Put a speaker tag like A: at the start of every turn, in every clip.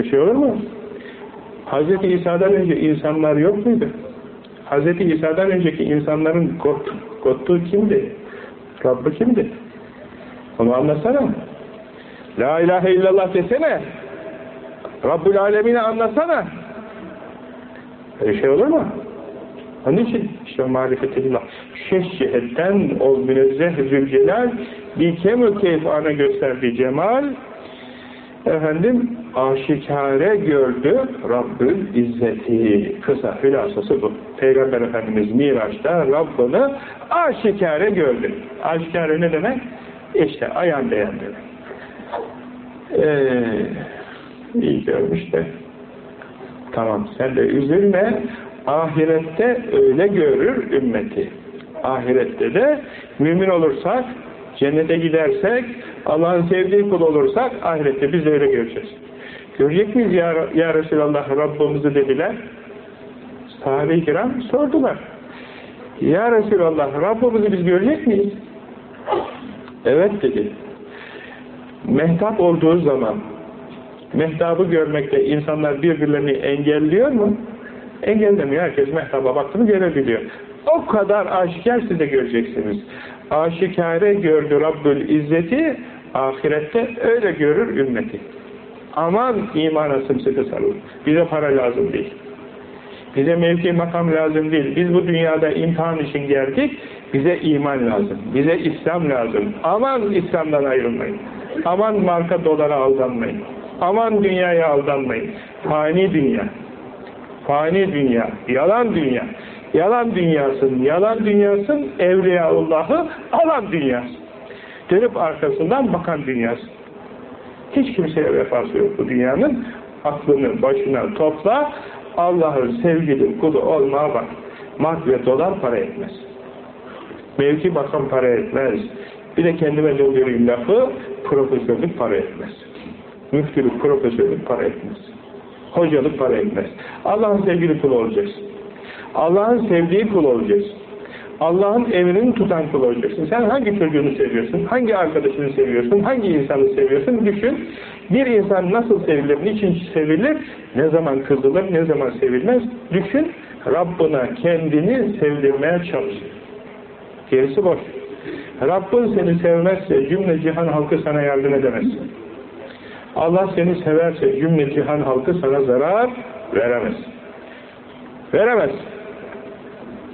A: Bir şey olur mu? Hz. İsa'dan önce insanlar yok muydu? Hz. İsa'dan önceki insanların got, gottuğu kimdi? Rabbı kimdi? Onu anlatsana. La ilahe illallah desene. Rabbül alemini anlatsana. Öyle şey olur mu? Onun için işte marifetillah. Şeş cihetten o münezzeh zülcelal bir kemü keyfana gösterdiği cemal efendim aşikare gördü Rabbül İzzeti. Kısa hülasası bu. Peygamber Efendimiz Miraç'ta Rabbini aşikare gördü. Aşikare ne demek? İşte ayan beyan demek. Ee, iyi görmüş de tamam sen de üzülme ahirette öyle görür ümmeti. Ahirette de mümin olursak, cennete gidersek, Allah'ın sevdiği kul olursak, ahirette biz öyle göreceğiz. Görecek miyiz ya, ya Resulallah Rabbimizi dediler. Sahabe-i kiram sordular. Ya Resulallah Rabbimizi biz görecek miyiz? Evet dedi. Mehtap olduğu zaman mehtabı görmekte insanlar birbirlerini engelliyor mu? Engellemiyor. Herkes mehtaba baktığını görebiliyor. O kadar aşikar siz de göreceksiniz. Aşikare gördü Rabbül İzzeti, ahirette öyle görür ümmeti. Aman imana sımsıkı sarılın. Bize para lazım değil. Bize mevki makam lazım değil. Biz bu dünyada imtihan için geldik. Bize iman lazım. Bize İslam lazım. Aman İslam'dan ayrılmayın. Aman marka dolara aldanmayın. Aman dünyaya aldanmayın. Fani dünya. Fani dünya. Yalan dünya. Yalan dünyasın. Yalan dünyasın. Evliyaullah'ı alan dünyası. Dönüp arkasından bakan dünyası. Hiç kimseye vefası yok bu dünyanın. Aklını başına topla. Allah'ın sevgili kulu olmaya bak. Mark ve dolar para etmez. Mevki bakan para etmez. Bir de kendime döndüreyim lafı, profesörlük para etmez. Müftülük, profesörlük para etmez. Hocalık para etmez. Allah'ın sevgili kulu olacaksın. Allah'ın sevdiği kul olacaksın. Allah'ın emrini tutan kul olacaksın. Sen hangi çocuğunu seviyorsun? Hangi arkadaşını seviyorsun? Hangi insanı seviyorsun? Düşün. Bir insan nasıl sevilir? Niçin sevilir? Ne zaman kızılır? Ne zaman sevilmez? Düşün. Rabbına kendini sevdirmeye çalış. Gerisi boş. Rabbin seni sevmezse cümle cihan halkı sana yardım edemez. Allah seni severse cümle cihan halkı sana zarar veremez. Veremez.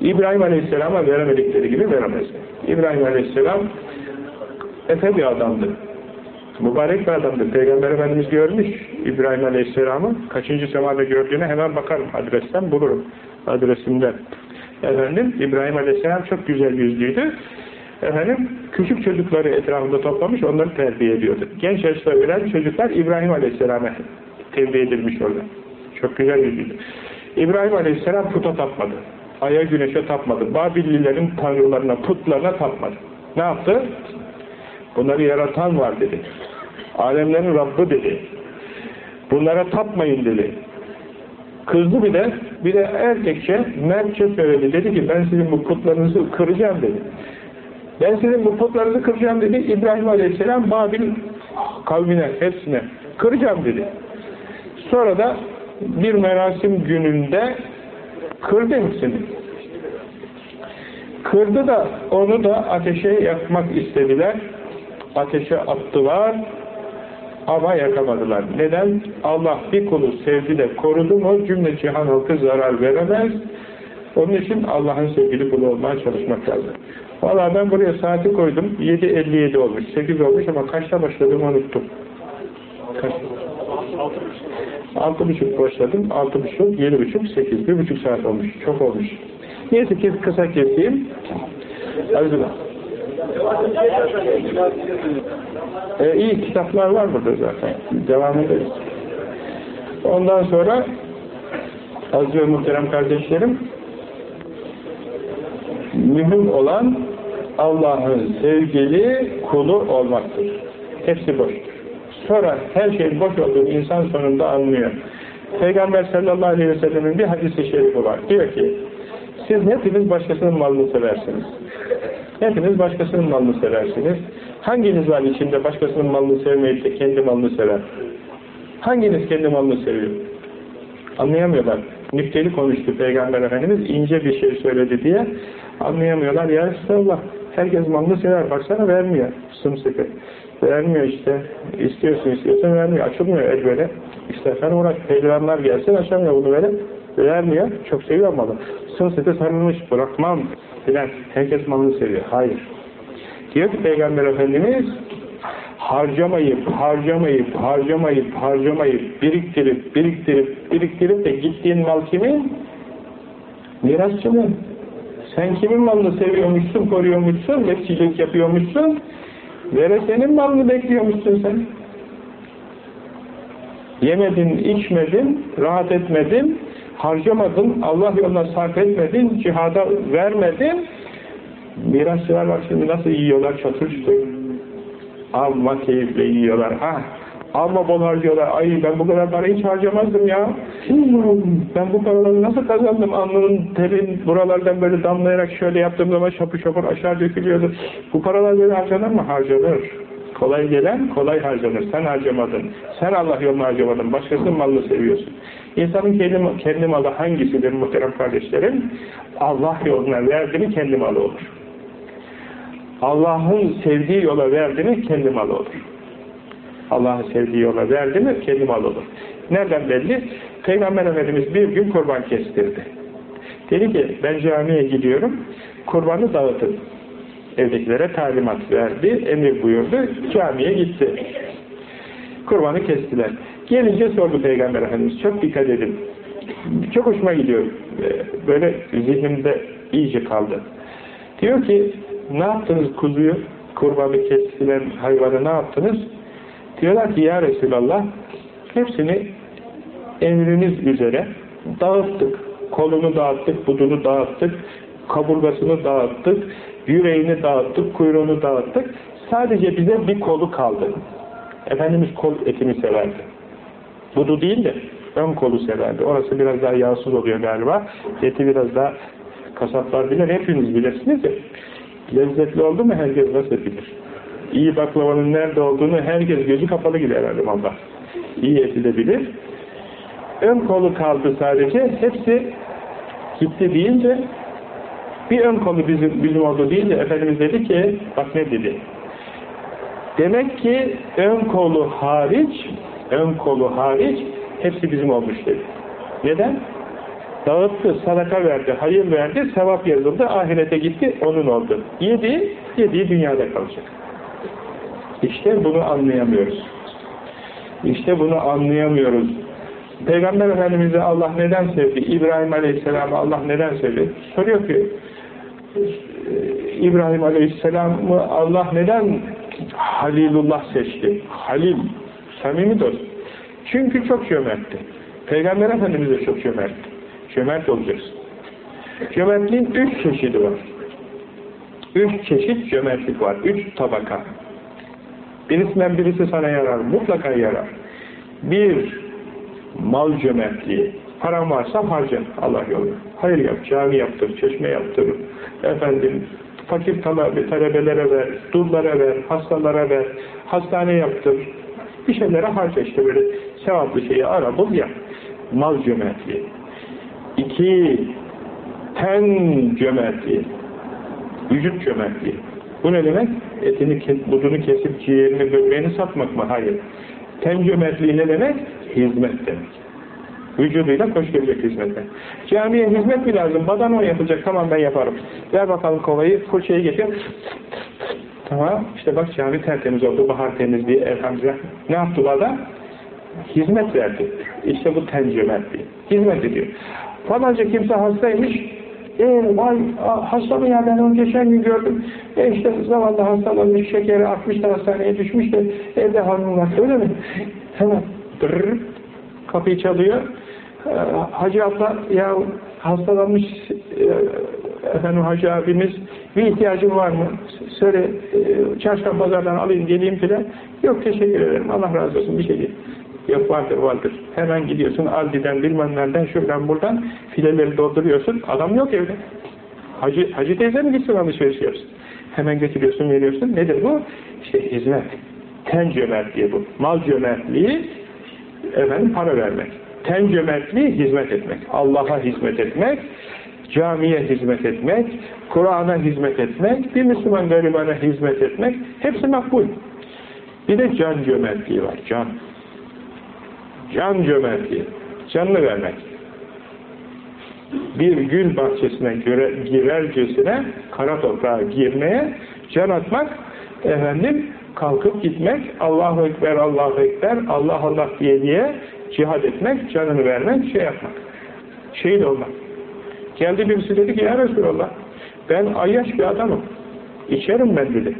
A: İbrahim Aleyhisselam'a veremedikleri gibi veremez. İbrahim Aleyhisselam efe bir adamdı. Mübarek bir adamdı. Peygamber Efendimiz görmüş İbrahim Aleyhisselam'ı. Kaçıncı semada gördüğüne hemen bakarım. Adresten bulurum. Adresinden. Efendim İbrahim Aleyhisselam çok güzel yüzlüydü. Efendim küçük çocukları etrafında toplamış onları terbiye ediyordu. Genç yaşta ölen çocuklar İbrahim Aleyhisselam'a terbiye edilmiş orada. Çok güzel yüzlüydü. İbrahim Aleyhisselam puta tapmadı. Aya güneşe tapmadı. Babillilerin tanrılarına, putlarına tapmadı. Ne yaptı? Bunları yaratan var dedi. Alemlerin Rabbi dedi. Bunlara tapmayın dedi. Kızdı bir de, bir de erkekçe, mertçe söyledi. Dedi ki ben sizin bu putlarınızı kıracağım dedi. Ben sizin bu putlarınızı kıracağım dedi. İbrahim Aleyhisselam Babil kavmine, hepsine kıracağım dedi. Sonra da bir merasim gününde kırdı hepsini. Kırdı da onu da ateşe yakmak istediler. Ateşe attılar ama yakamadılar. Neden? Allah bir kulu sevdi de korudu mu cümle cihan halkı zarar veremez. Onun için Allah'ın sevgili kulu olmaya çalışmak lazım. Valla ben buraya saati koydum. 7.57 olmuş. 8 olmuş ama kaçta başladığımı unuttum. Kaç? Altı buçuk başladım. Altı buçuk, yedi buçuk, sekiz. Bir buçuk saat olmuş. Çok olmuş. Neyse ki kısa keseyim. Arzular. Ee, iyi kitaplar var burada zaten. Devam ederiz. Ondan sonra aziz ve muhterem kardeşlerim mühim olan Allah'ın sevgili kulu olmaktır. Hepsi boştur. Sonra her şeyin boş olduğunu insan sonunda anlıyor. Peygamber sallallahu aleyhi ve sellemin bir hadisi şerifi var. Diyor ki, siz hepiniz başkasının malını seversiniz. Hepiniz başkasının malını seversiniz. Hanginiz var içinde başkasının malını sevmeyip de kendi malını sever? Hanginiz kendi malını seviyor? Anlayamıyorlar. Nükteli konuştu Peygamber Efendimiz, ince bir şey söyledi diye anlayamıyorlar. Ya Resulallah, herkes malını sever, baksana vermiyor sımsıkı. Vermiyor işte, istiyorsun istiyorsun vermiyor, açılmıyor el böyle. İstersen uğraş, pehlivanlar gelsin açamıyor bunu böyle. Vermiyor, çok seviyor malı. Sımsıkı sarılmış, bırakmam filan. Herkes malını seviyor. Hayır. Diyor ki Peygamber Efendimiz, harcamayıp, harcamayıp, harcamayıp, harcamayıp, biriktirip, biriktirip, biriktirip de gittiğin mal kimin? Mirasçının. Sen kimin malını seviyormuşsun, koruyormuşsun, bekçilik yapıyormuşsun, vere senin malını bekliyormuşsun sen. Yemedin, içmedin, rahat etmedin, harcamadın, Allah yoluna sarf etmedin, cihada vermedin. Mirasçılar bak şimdi nasıl yiyorlar çatır çatır. Amma keyifle yiyorlar. Ha, amma bol harcıyorlar. Ay ben bu kadar para hiç harcamazdım ya. Ben bu paraları nasıl kazandım? Alnının terin buralardan böyle damlayarak şöyle yaptığım zaman şapır şapır aşağı dökülüyordu. Bu paralar böyle harcanır mı? Harcanır. Kolay gelen kolay harcanır. Sen harcamadın. Sen Allah yolunu harcamadın. Başkasının malını seviyorsun. İnsanın kendi, kendi malı hangisidir muhterem kardeşlerim? Allah yoluna verdi mi kendi malı olur. Allah'ın sevdiği yola verdi mi kendi malı olur. Allah'ın sevdiği yola verdi mi kendi malı olur. Nereden belli? Peygamber Efendimiz bir gün kurban kestirdi. Dedi ki ben camiye gidiyorum, kurbanı dağıtın. Evdekilere talimat verdi, emir buyurdu, camiye gitti. Kurbanı kestiler. Gelince sordu Peygamber Efendimiz, çok dikkat edin. Çok hoşuma gidiyor. Böyle zihnimde iyice kaldı. Diyor ki, ne yaptınız kuzuyu, kurbanı kestilen hayvanı ne yaptınız? Diyorlar ki ya Resulallah hepsini emriniz üzere dağıttık. Kolunu dağıttık, budunu dağıttık, kaburgasını dağıttık, yüreğini dağıttık, kuyruğunu dağıttık. Sadece bize bir kolu kaldı. Efendimiz kol etini severdi. Budu değil de ön kolu severdi. Orası biraz daha yağsız oluyor galiba. Eti biraz daha kasaplar bilir, hepiniz bilirsiniz de Lezzetli oldu mu herkes nasıl bilir. İyi baklavanın nerede olduğunu herkes gözü kapalı gider herhalde valla. İyi eti. Ön kolu kaldı sadece. Hepsi gitti deyince bir ön kolu bizim, bizim oldu deyince Efendimiz dedi ki bak ne dedi. Demek ki ön kolu hariç ön kolu hariç hepsi bizim olmuş dedi. Neden? dağıttı, sadaka verdi, hayır verdi, sevap yazıldı, ahirete gitti, onun oldu. Yedi, yediği dünyada kalacak. İşte bunu anlayamıyoruz. İşte bunu anlayamıyoruz. Peygamber Efendimiz'i Allah neden sevdi? İbrahim Aleyhisselam'ı Allah neden sevdi? Soruyor ki İbrahim Aleyhisselam'ı Allah neden Halilullah seçti? Halil, samimi dost. Çünkü çok cömertti. Peygamber Efendimiz de çok cömertti. Cömert olacaksın. Cömertliğin üç çeşidi var. Üç çeşit cömertlik var. Üç tabaka. Birisinden birisi sana yarar. Mutlaka yarar. Bir, mal cömertliği. Paran varsa harca Allah yolunda. Hayır yap, cami yaptır, çeşme yaptır. Efendim, fakir talebe, talebelere ver, dullara ver, hastalara ver, hastane yaptır. Bir şeylere harca işte böyle sevaplı şeyi ara bul ya. Mal cömertliği. İki, ten cömertliği, vücut cömertliği. Bu ne demek? Etini, budunu kesip ciğerini, böbreğini satmak mı? Hayır. Cömertliği ne demek? Hizmet demek. Vücuduyla koş gelecek hizmete. Camiye hizmet mi lazım? Badana yapacak. Tamam ben yaparım. Ver bakalım kovayı, fırçayı getir. Tamam. İşte bak cami tertemiz oldu. Bahar temizliği elhamdülillah. Ne yaptı bu adam? Hizmet verdi. İşte bu ten cömertliği. Hizmet ediyor. Falanca kimse hastaymış. E, vay, hasta mı ya ben onu geçen gün gördüm. E işte zavallı hastalanmış, şekeri artmış hastaneye düşmüş de evde hanım var. Öyle mi? Hemen dırr, kapıyı çalıyor. E, Hacı abla ya hastalanmış e, efendim hacı abimiz bir ihtiyacın var mı? Söyle e, çarşamba pazardan alayım geleyim filan. Yok teşekkür ederim. Allah razı olsun bir şey değil. Yok vardır vardır. Hemen gidiyorsun Aldi'den bilmem nereden şuradan buradan fileleri dolduruyorsun. Adam yok evde. Hacı, hacı teyze mi gitsin alışveriş yapsın? Hemen getiriyorsun veriyorsun. Nedir bu? İşte hizmet. Ten cömertliği bu. Mal cömertliği efendim para vermek. Ten cömertliği hizmet etmek. Allah'a hizmet etmek, camiye hizmet etmek, Kur'an'a hizmet etmek, bir Müslüman garibana hizmet etmek, hepsi makbul. Bir de can cömertliği var, can. Can cömertliği, canını vermek. Bir gül bahçesine göre, girercesine kara toprağa girmeye, can atmak, efendim, kalkıp gitmek, Allahu Ekber, Allahu Ekber, Allah Allah diye diye cihad etmek, canını vermek, şey yapmak. Şehit olmak. Geldi birisi dedi ki ya Resulallah ben ayyaş bir adamım. İçerim ben dedi.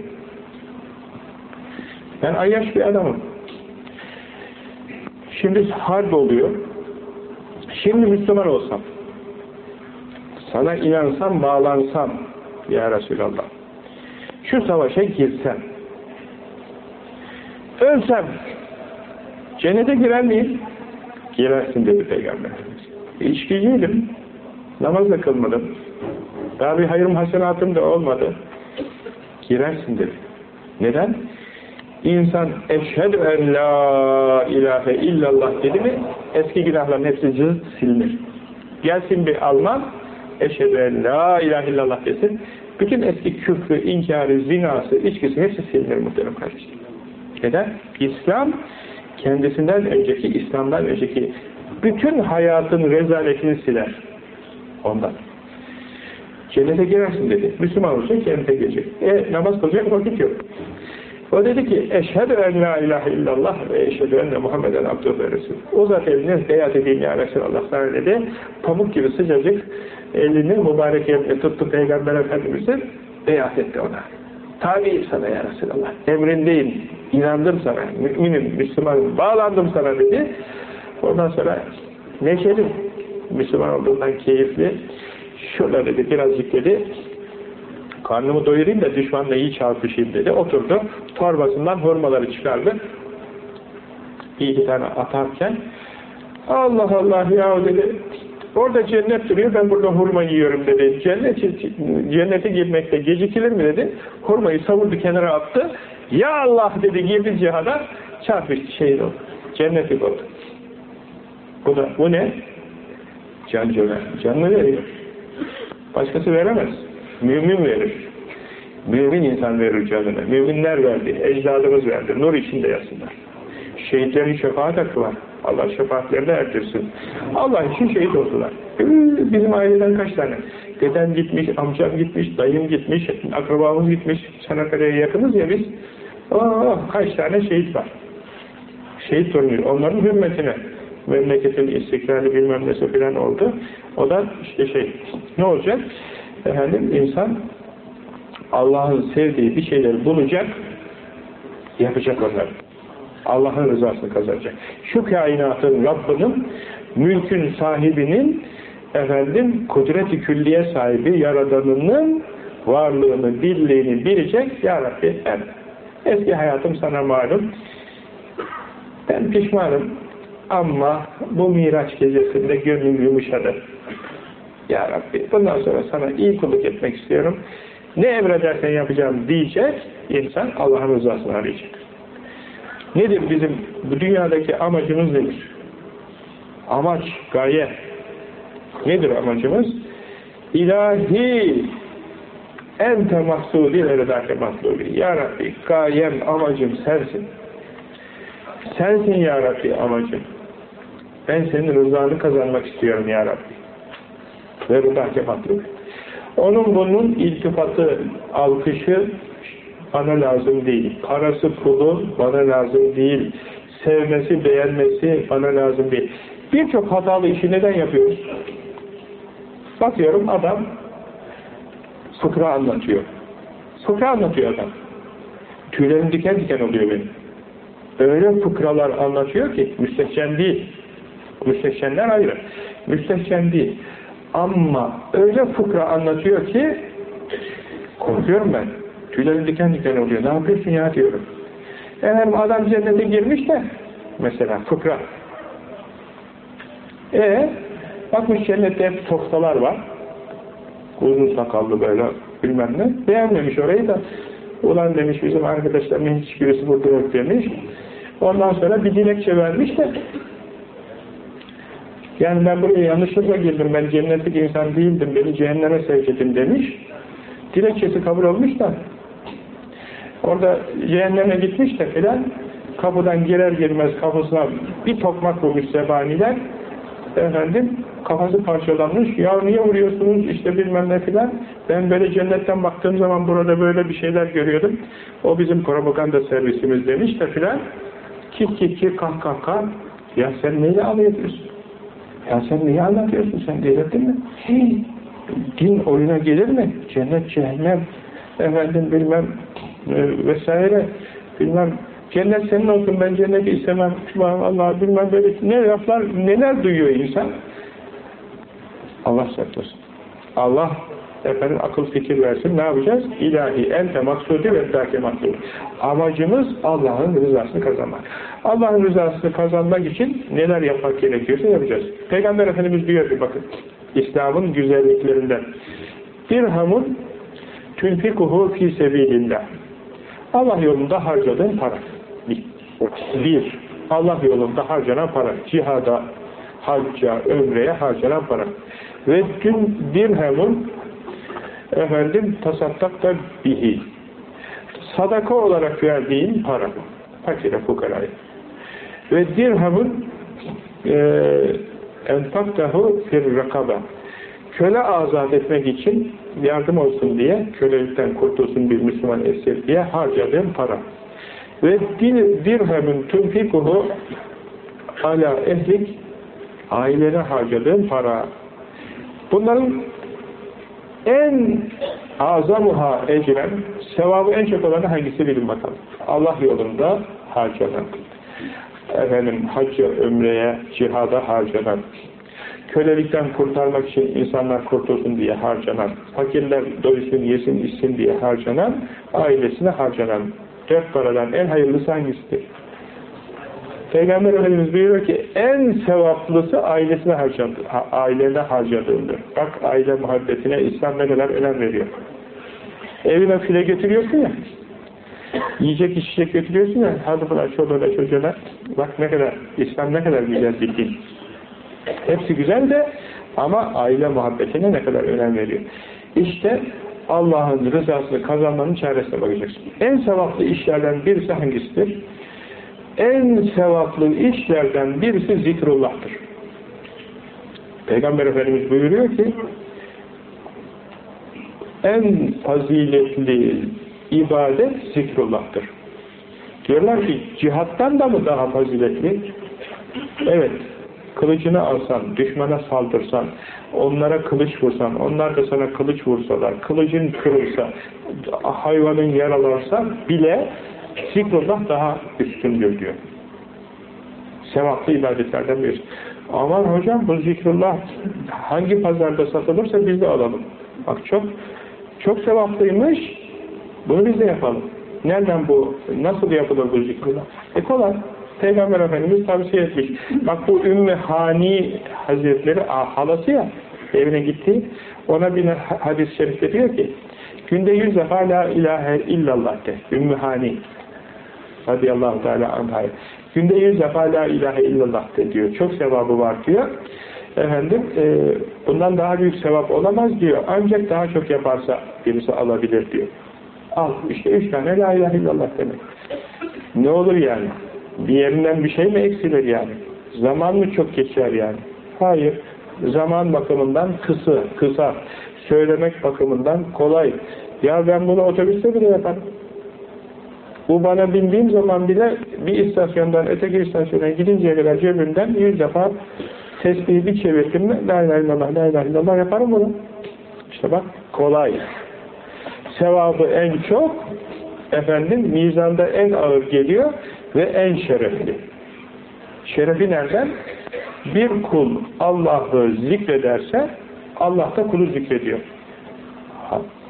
A: Ben ayyaş bir adamım. Şimdi harp oluyor. Şimdi Müslüman olsam sana inansam, bağlansam ya Resulallah şu savaşa girsem ölsem cennete girer miyim? Girersin dedi Peygamber. İçkiciydim. Namaz da kılmadım. Daha bir hayırım hasenatım da olmadı. Girersin dedi. Neden? İnsan eşhedü en la ilahe illallah dedi mi eski günahların hepsi cız silinir. Gelsin bir Alman eşhedü en la ilahe illallah desin. Bütün eski küfrü, inkarı, zinası, içkisi hepsi silinir muhterem kardeşler. Neden? İslam kendisinden önceki, İslam'dan önceki bütün hayatın rezaletini siler. Ondan. Cennete girersin dedi. Müslüman olacak, cennete girecek. E namaz kılacak vakit yok. O dedi ki, eşhedü en la ilahe illallah ve eşhedü enne Muhammeden abdühü ve resul. O zat eline beyat edeyim ya Resulallah sana dedi. Pamuk gibi sıcacık elini mübarek eline tuttu Peygamber Efendimiz'e beyat etti ona. Tabiyim sana ya Resulallah. Emrindeyim. inandım sana. Müminim, Müslümanım. Bağlandım sana dedi. Ondan sonra neşeli. Müslüman olduğundan keyifli. Şurada dedi birazcık dedi karnımı doyurayım da düşmanla iyi çarpışayım dedi. Oturdu. Torbasından hurmaları çıkardı. Bir iki tane atarken Allah Allah ya dedi orada cennet duruyor ben burada hurma yiyorum dedi. Cennet, cennete girmekte gecikilir mi dedi. Hurmayı savurdu kenara attı. Ya Allah dedi girdi cihada çarpıştı şehit oldu. Cenneti oldu. Bu da bu ne? Can cömert. Canını veriyor. Başkası veremez. Mümin verir. Mümin insan verir canını. Müminler verdi. Ecdadımız verdi. Nur içinde yatsınlar. Şehitlerin şefaat hakkı var. Allah şefaatlerine erdirsin. Allah için şehit oldular. Bizim aileden kaç tane? Deden gitmiş, amcam gitmiş, dayım gitmiş, akrabamız gitmiş. Çanakkale'ye yakınız ya biz. Oh, kaç tane şehit var. Şehit torunu. Onların hürmetine memleketin istikrarı bilmem nesi filan oldu. O da işte şey, ne olacak? Efendim insan Allah'ın sevdiği bir şeyleri bulacak, yapacak onları. Allah'ın rızasını kazanacak. Şu kainatın Rabbinin, mülkün sahibinin, efendim, kudret-i külliye sahibi, yaradanının varlığını, birliğini bilecek, Ya Rabbi, ben eski hayatım sana malum, ben pişmanım, ama bu Miraç gecesinde gönlüm yumuşadı. Ya Rabbi bundan sonra sana iyi kulluk etmek istiyorum. Ne emredersen yapacağım diyecek insan Allah'ın rızasını arayacak. Nedir bizim bu dünyadaki amacımız nedir? Amaç, gaye. Nedir amacımız? İlahi ente mahsudi eredake mahsudi. Ya Rabbi gayem, amacım sensin. Sensin Ya Rabbi amacım. Ben senin rızanı kazanmak istiyorum Ya Rabbi. Ve rıdake matluk. Onun bunun iltifatı, alkışı bana lazım değil. Parası, pulu bana lazım değil. Sevmesi, beğenmesi bana lazım değil. Birçok hatalı işi neden yapıyoruz? Bakıyorum adam fıkra anlatıyor. Fıkra anlatıyor adam. Tüylerim diken diken oluyor benim. Öyle fıkralar anlatıyor ki müstehcen değil. Müstehcenler ayrı. Müstehcen değil. Ama öyle fıkra anlatıyor ki korkuyorum ben. Tüylerim diken diken oluyor. Ne yapıyorsun ya diyorum. Efendim adam cennete girmiş de mesela fıkra. E bakmış cennette hep softalar var. Uzun sakallı böyle bilmem ne. Beğenmemiş orayı da ulan demiş bizim arkadaşlarımın hiçbirisi burada yok demiş. Ondan sonra bir dilekçe vermiş de Yani ben buraya yanlışlıkla girdim, ben cennetlik insan değildim, beni cehenneme sevk edin demiş. Dilekçesi kabul olmuş da orada cehenneme gitmiş de filan kapıdan girer girmez kafasına bir tokmak vurmuş zebaniler. Efendim kafası parçalanmış ya niye vuruyorsunuz? işte bilmem ne filan. Ben böyle cennetten baktığım zaman burada böyle bir şeyler görüyordum. O bizim propaganda servisimiz demiş de filan. Kik kik kik kah kah kah. Ya sen neyle alıyorsun ya sen niye anlatıyorsun sen delirdin mi? Hey, din oyuna gelir mi? Cennet cehennem efendim bilmem e, vesaire bilmem. Cennet senin olsun ben cenneti istemem Allah bilmem böyle. Ne laflar neler duyuyor insan? Allah saklasın. Allah efendim akıl fikir versin. Ne yapacağız? İlahi ente maksudi ve dâke maksudi. Amacımız Allah'ın rızasını kazanmak. Allah'ın rızasını kazanmak için neler yapmak gerekiyorsa yapacağız. Peygamber Efendimiz diyor ki bakın İslam'ın güzelliklerinden. Dirhamun tünfikuhu fi sebilillah. Allah yolunda harcadığın para. Bir, Allah yolunda harcanan para. Cihada, hacca, ömreye harcanan para. Ve dün dirhemun efendim tasaddakta bihi. Sadaka olarak verdiğin para. Fakire, fukaraya. Ve dirhemun e, enfaktahu fir rakaba. Köle azat etmek için yardım olsun diye, kölelikten kurtulsun bir Müslüman esir diye harcadığım para. Ve dirhemin tunfikuhu ala ehlik ailene harcadığım para. Bunların en azamuha ecren, sevabı en çok olanı hangisi bilin bakalım. Allah yolunda harcanan. Efendim hacca, ömreye, cihada harcanan kölelikten kurtarmak için insanlar kurtulsun diye harcanan, fakirler doysun, yesin, içsin diye harcanan, ailesine harcanan dört paradan en hayırlısı hangisidir? Peygamber Efendimiz buyuruyor ki en sevaplısı ailesine harcadı, ailene harcadığındır. Bak aile muhabbetine İslam ne kadar önem veriyor. Evine file götürüyorsun ya, yiyecek içecek götürüyorsun ya, hadi buna çoluğuna çocuğuna, bak ne kadar, İslam ne kadar güzel bir din. Hepsi güzel de ama aile muhabbetine ne kadar önem veriyor. İşte Allah'ın rızasını kazanmanın çaresine bakacaksın. En sevaplı işlerden birisi hangisidir? En sevaplı işlerden birisi zikrullah'tır. Peygamber Efendimiz buyuruyor ki en faziletli ibadet zikrullah'tır. Diyorlar ki cihattan da mı daha faziletli? Evet kılıcını alsan, düşmana saldırsan, onlara kılıç vursan, onlar da sana kılıç vursalar, kılıcın kırılsa, hayvanın yaralarsa bile zikrullah daha üstündür diyor. Sevaplı ibadetlerden birisi. Aman hocam bu zikrullah hangi pazarda satılırsa biz de alalım. Bak çok çok sevaplıymış. Bunu biz de yapalım. Nereden bu? Nasıl yapılır bu zikrullah? E kolay. Peygamber Efendimiz tavsiye etmiş. Bak bu Ümmü Hani Hazretleri halası ya evine gitti. Ona bir hadis-i şerifte diyor ki günde yüz defa la ilahe illallah de. Ümmü Hani radıyallahu teala anhaya. Günde yüz defa la ilahe illallah de diyor. Çok sevabı var diyor. Efendim e, bundan daha büyük sevap olamaz diyor. Ancak daha çok yaparsa birisi alabilir diyor. Al işte üç tane la ilahe illallah demek. Ne olur yani? Bir yerinden bir şey mi eksilir yani? Zaman mı çok geçer yani? Hayır. Zaman bakımından kısa, kısa. Söylemek bakımından kolay. Ya ben bunu otobüste bile yaparım. Bu bana bindiğim zaman bile bir istasyondan öteki istasyona gidinceye kadar cebimden yüz defa tesbihi bir çevirdim mi la ilahe illallah, la ilahe illallah yaparım bunu. İşte bak kolay. Sevabı en çok efendim mizanda en ağır geliyor ve en şerefli. Şerefi nereden? Bir kul Allah'ı zikrederse Allah da kulu zikrediyor.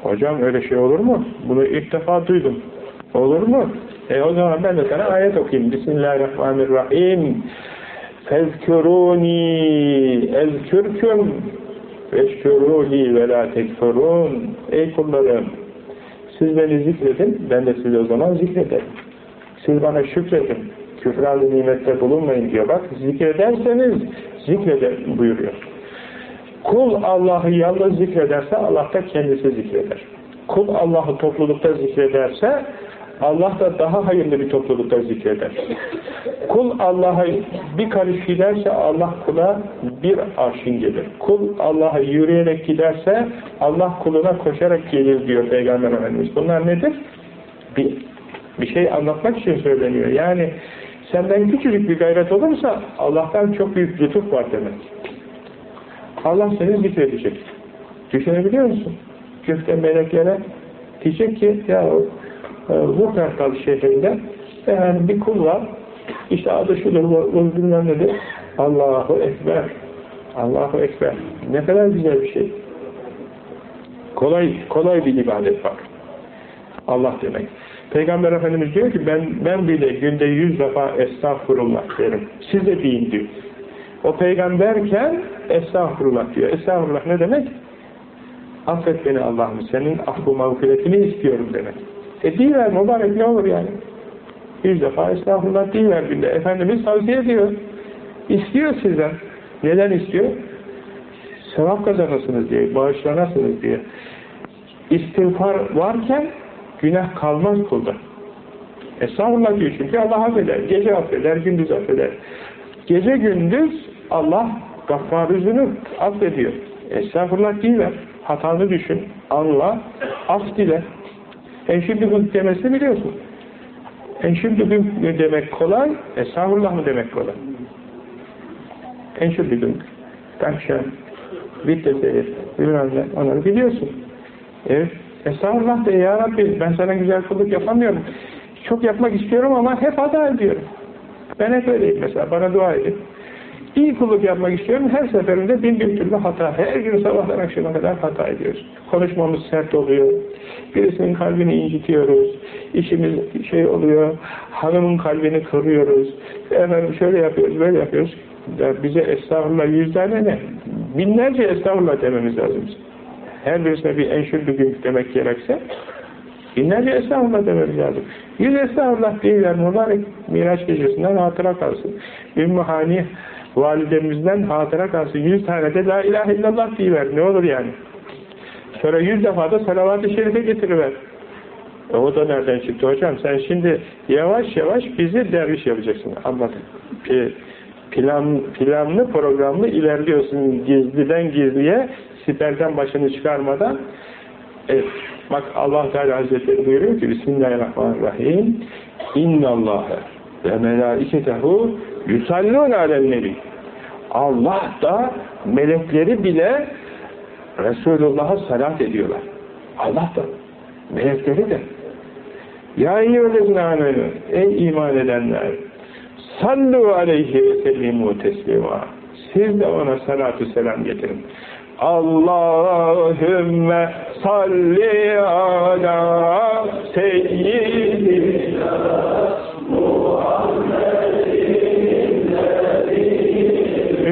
A: Hocam öyle şey olur mu? Bunu ilk defa duydum. Olur mu? E o zaman ben de sana ayet okuyayım. Bismillahirrahmanirrahim. Fezkuruni ezkürküm veşkuruni ve la tekfurun. Ey kullarım siz beni zikredin, ben de sizi o zaman zikrederim. Siz bana şükredin, Küfran-ı nimette bulunmayın diyor. Bak zikrederseniz zikreder buyuruyor. Kul Allah'ı yalnız zikrederse Allah da kendisi zikreder. Kul Allah'ı toplulukta zikrederse Allah da daha hayırlı bir toplulukta zikreder. Kul Allah'a bir karış giderse Allah kula bir arşın gelir. Kul Allah'a yürüyerek giderse Allah kuluna koşarak gelir diyor Peygamber Efendimiz. Bunlar nedir? Bir, bir şey anlatmak için söyleniyor. Yani senden küçücük bir gayret olursa Allah'tan çok büyük lütuf var demek. Allah seni zikredecek. Düşünebiliyor musun? Gökte meleklere diyecek ki ya Wuppertal şehrinde. Yani bir kul var. İşte adı şudur, bilmem nedir. Allahu Ekber. Allahu Ekber. Ne kadar güzel bir şey. Kolay kolay bir ibadet var Allah demek. Peygamber Efendimiz diyor ki ben ben bile günde yüz defa estağfurullah derim. Siz de deyin diyor. O peygamberken estağfurullah diyor. Estağfurullah ne demek? Affet beni Allah'ım senin affı mağfiretini istiyorum demek e deyiver mübarek ne olur yani. Yüz defa estağfurullah deyiver günde. Efendimiz tavsiye ediyor. İstiyor sizden. Neden istiyor? Sevap kazanırsınız diye, bağışlanırsınız diye. İstiğfar varken günah kalmaz kulda. Estağfurullah diyor çünkü Allah affeder. Gece affeder, gündüz affeder. Gece gündüz Allah gaffar-ı zünub affediyor. Estağfurullah deyiver. Hatanı düşün, anla, af dile. Enşüddübün demesini biliyorsun. Enşüddübün demek kolay, estağfurullah mı demek kolay? Enşüddübün, takşen, bitteseyir, bilmem ne, onları biliyorsun. Evet, estağfurullah de ya Rabbi, ben sana güzel kulluk yapamıyorum. Çok yapmak istiyorum ama hep hata ediyorum. Ben hep öyleyim mesela, bana dua edin. İyi kulluk yapmak istiyorum. Her seferinde bin bir türlü hata. Her gün sabahtan akşama kadar hata ediyoruz. Konuşmamız sert oluyor. Birisinin kalbini incitiyoruz. İşimiz şey oluyor. Hanımın kalbini kırıyoruz. Efendim şöyle yapıyoruz, böyle yapıyoruz. Ya bize estağfurullah yüz tane ne? Binlerce estağfurullah dememiz lazım. Her birisine bir enşür bir gün demek gerekse binlerce estağfurullah dememiz lazım. Yüz estağfurullah değiller mübarek Miraç gecesinden hatıra kalsın. Ümmü validemizden hatıra kalsın. Yüz tane de la ilahe illallah deyiver. Ne olur yani? Sonra yüz defa da salavat-ı şerife getiriver. E o da nereden çıktı hocam? Sen şimdi yavaş yavaş bizi derviş yapacaksın. Anlat. Plan, planlı programlı ilerliyorsun gizliden gizliye siperden başını çıkarmadan evet, bak allah Teala Hazretleri buyuruyor ki Bismillahirrahmanirrahim İnnallâhe ve melâiketehu yusallûn alel Allah da melekleri bile Resulullah'a salat ediyorlar. Allah da. Melekleri de. Ya eyyühellezine amenü. Ey iman edenler. Sallu aleyhi ve sellimu teslima. Siz de ona salatü selam getirin. Allahümme salli ala seyyidina Muhammedin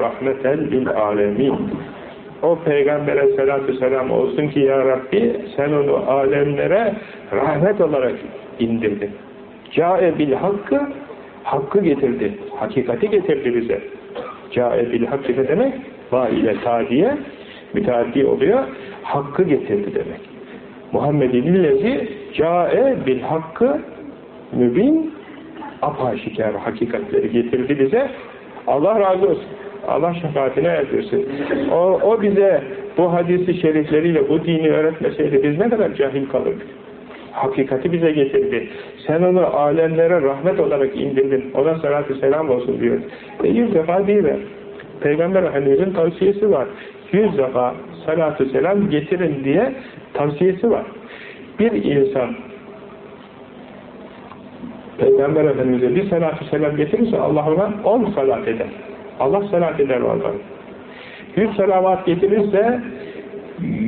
A: rahmeten lil alemin o peygambere selatü selam olsun ki ya Rabbi sen onu alemlere rahmet olarak indirdin. Câe bil hakkı hakkı getirdi. Hakikati getirdi bize. Câe bil hakkı ne demek? Va ile tadiye müteaddi oluyor. Hakkı getirdi demek. Muhammed'in lezi cae bil hakkı mübin apaşikar hakikatleri getirdi bize. Allah razı olsun. Allah şefaatine erdirsin. O, o bize bu hadisi şerifleriyle bu dini öğretmeseydi biz ne kadar cahil kalırdık. Hakikati bize getirdi. Sen onu alemlere rahmet olarak indirdin. Ona salatü selam olsun diyor. E yüz defa değil ver. Peygamber Efendimiz'in tavsiyesi var. Yüz defa salatü selam getirin diye tavsiyesi var. Bir insan Peygamber Efendimiz'e bir salatü selam getirirse Allah ona on salat eder. Allah salat eder vallahi. Yüz salavat getirirse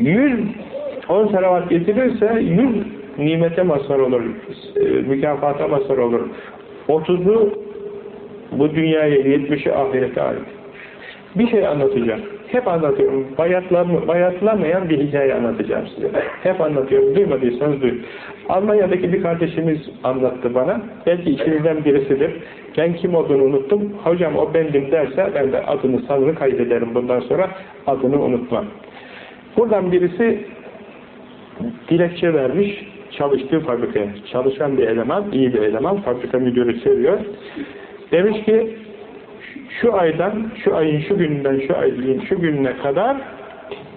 A: yüz on salavat getirirse yüz nimete mazhar olur. E, mükafata mazhar olur. Otuzu bu dünyaya, yetmişi ahirete ait. Bir şey anlatacağım. Hep anlatıyorum. Bayatlam bayatlamayan bir hikaye anlatacağım size. Hep anlatıyorum. Duymadıysanız duyun. Almanya'daki bir kardeşimiz anlattı bana. Belki içinizden birisidir. Ben kim olduğunu unuttum. Hocam o bendim derse ben de adını sanını kaydederim. Bundan sonra adını unutmam. Buradan birisi dilekçe vermiş çalıştığı fabrikaya. Çalışan bir eleman, iyi bir eleman. Fabrika müdürü seviyor. Demiş ki şu aydan, şu ayın şu gününden şu ayın şu gününe kadar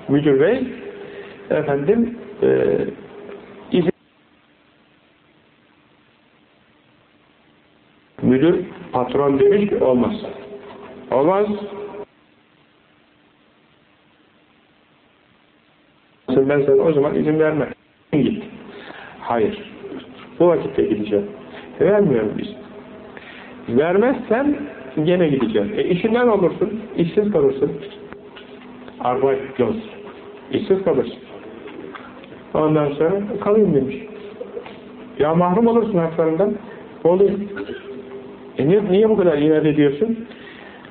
A: müdür bey efendim e, izin müdür patron demiş ki olmaz. Olmaz. Ben sana o zaman izin vermem. Git. Hayır. Bu vakitte gideceğim. Vermiyorum biz. Vermezsen gene gideceğim. E işinden olursun, işsiz kalırsın. Arbeitlos. İşsiz kalırsın. Ondan sonra kalayım demiş. Ya mahrum olursun haklarından. Oluyor. E niye, niye bu kadar inat ediyorsun?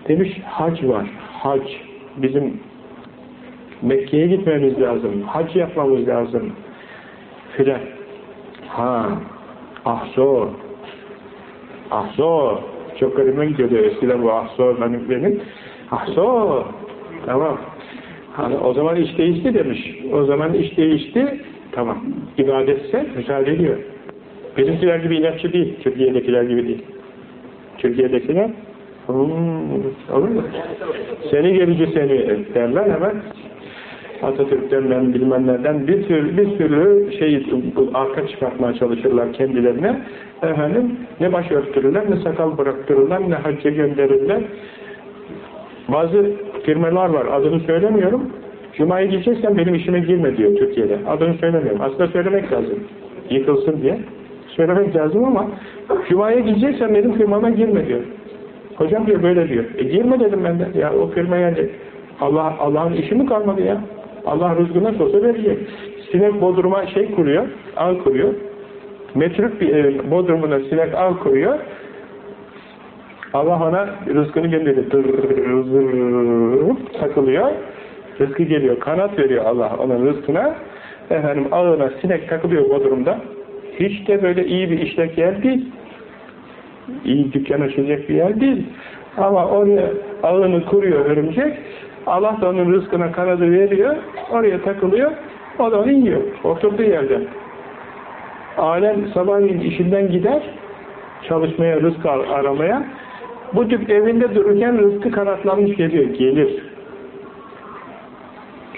A: Demiş hac var. Hac. Bizim Mekke'ye gitmemiz lazım. Hac yapmamız lazım. Filan. Ha. Ah zor. Ah zor. Çok garibime gidiyordu eskiden bu ahso benim benim. Ahso. Tamam. Hani o zaman iş değişti demiş. O zaman iş değişti. Tamam. İbadetse müsaade ediyor. Bizimkiler gibi inatçı değil. Türkiye'dekiler gibi değil. Türkiye'dekiler hmm, olur mu? Seni gerici seni derler hemen. Atatürk'ten bilmem bir sürü, bir sürü şey arka çıkartmaya çalışırlar kendilerine. Efendim ne baş örtürürler, ne sakal bıraktırırlar, ne hacca gönderirler. Bazı firmalar var, adını söylemiyorum. Cuma'ya gideceksen benim işime girme diyor Türkiye'de. Adını söylemiyorum. Aslında söylemek lazım. Yıkılsın diye. Söylemek lazım ama Cuma'ya gideceksen benim firmama girme diyor. Hocam diyor böyle diyor. E girme dedim ben de. Ya o firmaya Allah Allah'ın işi mi kalmadı ya? Allah rızkı nasıl olsa verecek. Sinek bodruma şey kuruyor, ağ kuruyor. Metruk evin bodrumuna sinek ağ kuruyor. Allah ona rızkını gönderiyor. takılıyor. Rızkı geliyor. Kanat veriyor Allah onun rızkına. Efendim ağına sinek takılıyor bodrumda. Hiç de böyle iyi bir işlek yer değil. İyi dükkan açacak bir yer değil. Ama oraya ağını kuruyor örümcek. Allah da onun rızkına kanadı veriyor, oraya takılıyor, o da onu yiyor, oturduğu yerde. Alem sabahleyin işinden gider, çalışmaya, rızkı aramaya, bu tip evinde dururken rızkı kanatlanmış geliyor, gelir.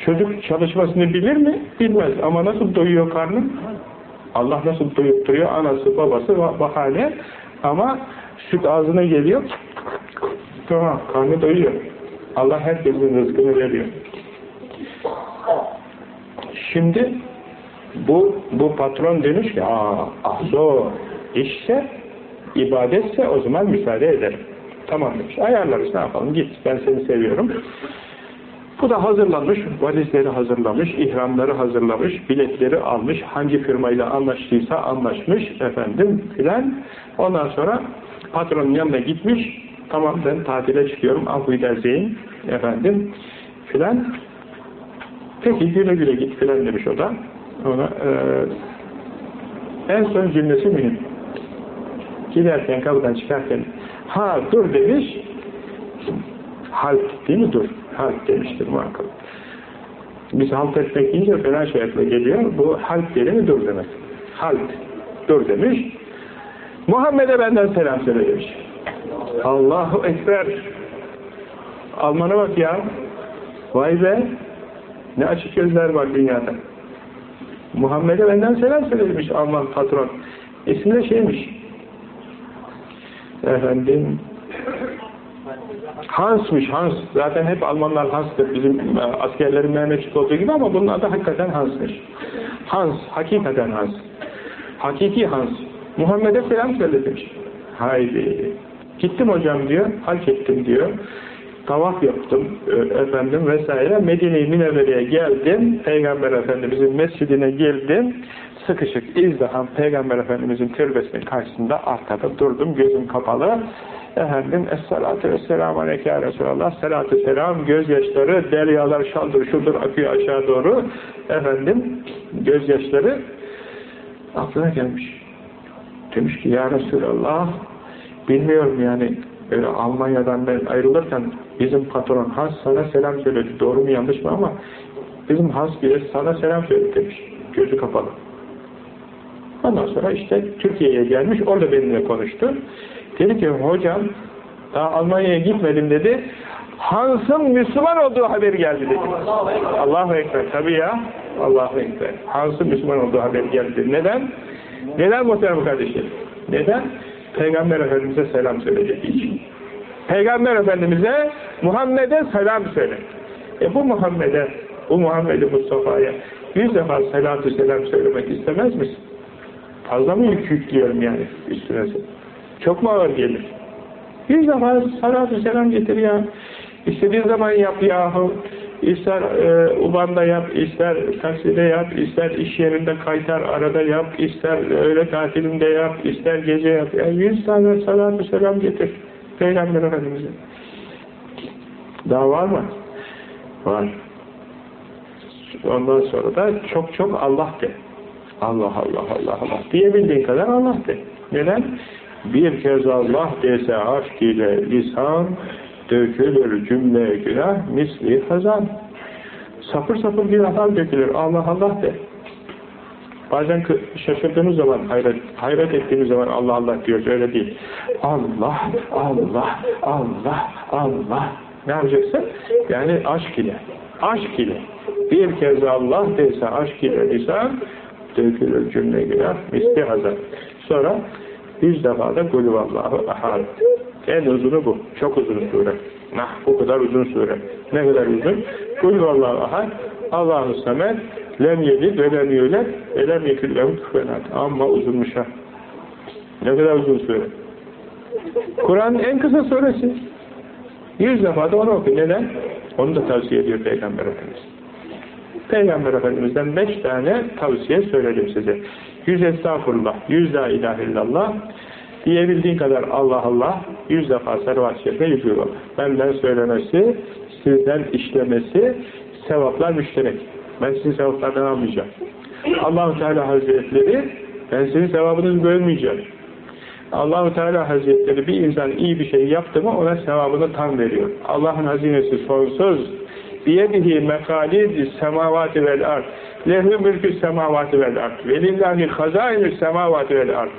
A: Çocuk çalışmasını bilir mi? Bilmez. Ama nasıl doyuyor karnı? Allah nasıl doyup duruyor? Anası, babası, bahane. Ama süt ağzına geliyor. Tamam, karnı doyuyor. Allah herkesin rızkını veriyor. Şimdi bu bu patron demiş ki aa ah zor işse ibadetse o zaman müsaade ederim. Tamam demiş. Ayarlarız ne yapalım git ben seni seviyorum. Bu da hazırlanmış, valizleri hazırlamış, ihramları hazırlamış, biletleri almış, hangi firmayla anlaştıysa anlaşmış efendim filan. Ondan sonra patronun yanına gitmiş, tamam ben tatile çıkıyorum, affedersin efendim filan. Peki güle güle git filan demiş o da. Ona e, en son cümlesi mühim. Giderken kapıdan çıkarken ha dur demiş. Halt değil mi dur? Halt demiştir muhakkak. Biz halt etmek deyince fena şey geliyor. Bu halt deri mi dur demek. Halt. Dur demiş. Muhammed'e benden selam söyle demiş. Allahu Ekber. Alman'a bak ya. Vay be. Ne açık gözler var dünyada. Muhammed'e benden selam söylemiş Alman patron. İsmi de şeymiş. Efendim Hans'mış Hans. Zaten hep Almanlar Hans'tır. Bizim e, askerlerin Mehmetçik olduğu gibi ama bunun adı hakikaten Hans'mış. Hans. Hakikaten Hans. Hakiki Hans. Muhammed'e selam söylemiş. Haydi. Gittim hocam diyor. Halk ettim diyor tavaf yaptım e, efendim vesaire. Medine-i Münevvere'ye geldim. Peygamber Efendimizin mescidine geldim. Sıkışık, izdiham Peygamber Efendimizin türbesinin karşısında arkada durdum. Gözüm kapalı. Efendim, Es-salatu vesselamu aleyke ya Resulallah. Selatü selam, gözyaşları, deryalar şaldır şuldur akıyor aşağı doğru. Efendim, gözyaşları aklına gelmiş. Demiş ki, Ya Resulallah, bilmiyorum yani Öyle Almanya'dan ben ayrılırken bizim patron Hans sana selam söyledi. Doğru mu yanlış mı ama bizim Hans bile sana selam söyledi demiş. Gözü kapalı. Ondan sonra işte Türkiye'ye gelmiş. Orada benimle konuştu. Dedi ki hocam daha Almanya'ya gitmedim dedi. Hans'ın Müslüman olduğu haberi geldi dedi. Allahu Ekber. Tabii ya. Allahu Ekber. Hans'ın Müslüman olduğu haberi geldi. Neden? Neden muhterem kardeşim? Neden? Peygamber Efendimiz'e selam söyleyecek için. Peygamber Efendimiz'e Muhammed'e selam söyle. E bu Muhammed'e, bu Muhammed'i Mustafa'ya yüz defa selatü selam söylemek istemez misin? Fazla mı yük yüklüyorum yani üstüne? Çok mu ağır gelir? Yüz defa salatü selam getir ya. İstediğin zaman yap yahu. İster e, ubanda yap, ister takside yap, ister iş yerinde kaytar arada yap, ister öğle tatilinde yap, ister gece yap. Yani yüz tane salatü selam getir. Peygamber Efendimiz'e. Daha var mı? Var. Ondan sonra da çok çok Allah de. Allah Allah Allah Allah. Diyebildiğin kadar Allah de. Neden? Bir kez Allah dese aşk ile lisan, dökülür cümle günah misli hazan. Sapır sapır günahlar dökülür. Allah Allah de. Bazen şaşırdığımız zaman, hayret, hayret ettiğimiz zaman Allah Allah diyoruz. Öyle değil. Allah, Allah, Allah, Allah. Ne yapacaksın? Yani aşk ile. Aşk ile. Bir kez Allah dese aşk ile lisan dökülür cümle günah misli hazan. Sonra yüz defa da kulüvallahu ahad. En uzunu bu. Çok uzun sure. Nah, bu kadar uzun sure. Ne kadar uzun? Kul vallahu ahad. Allahu samet. Lem yelid ve lem yulet ve lem yekül lehu küfenat. Amma uzunmuş ha. Ne kadar uzun sure. Kur'an'ın en kısa suresi. Yüz defa da onu oku. Neden? Onu da tavsiye ediyor Peygamber Efendimiz. Peygamber Efendimiz'den beş tane tavsiye söyledim size. Yüz estağfurullah, yüz la ilahe illallah, Diyebildiğin kadar Allah Allah yüz defa salavat-ı şerife yüzüyor. Benden söylemesi, sizden işlemesi sevaplar müşterek. Ben sizin sevaplardan almayacağım. Allahu Teala Hazretleri ben sizin sevabınızı bölmeyeceğim. Allahu Teala Hazretleri bir insan iyi bir şey yaptı mı ona sevabını tam veriyor. Allah'ın hazinesi sonsuz. Biyedihi mekalid semavati vel ard. Lehü mülkü semavati vel ard. Velillahi hazainü semavati vel ard.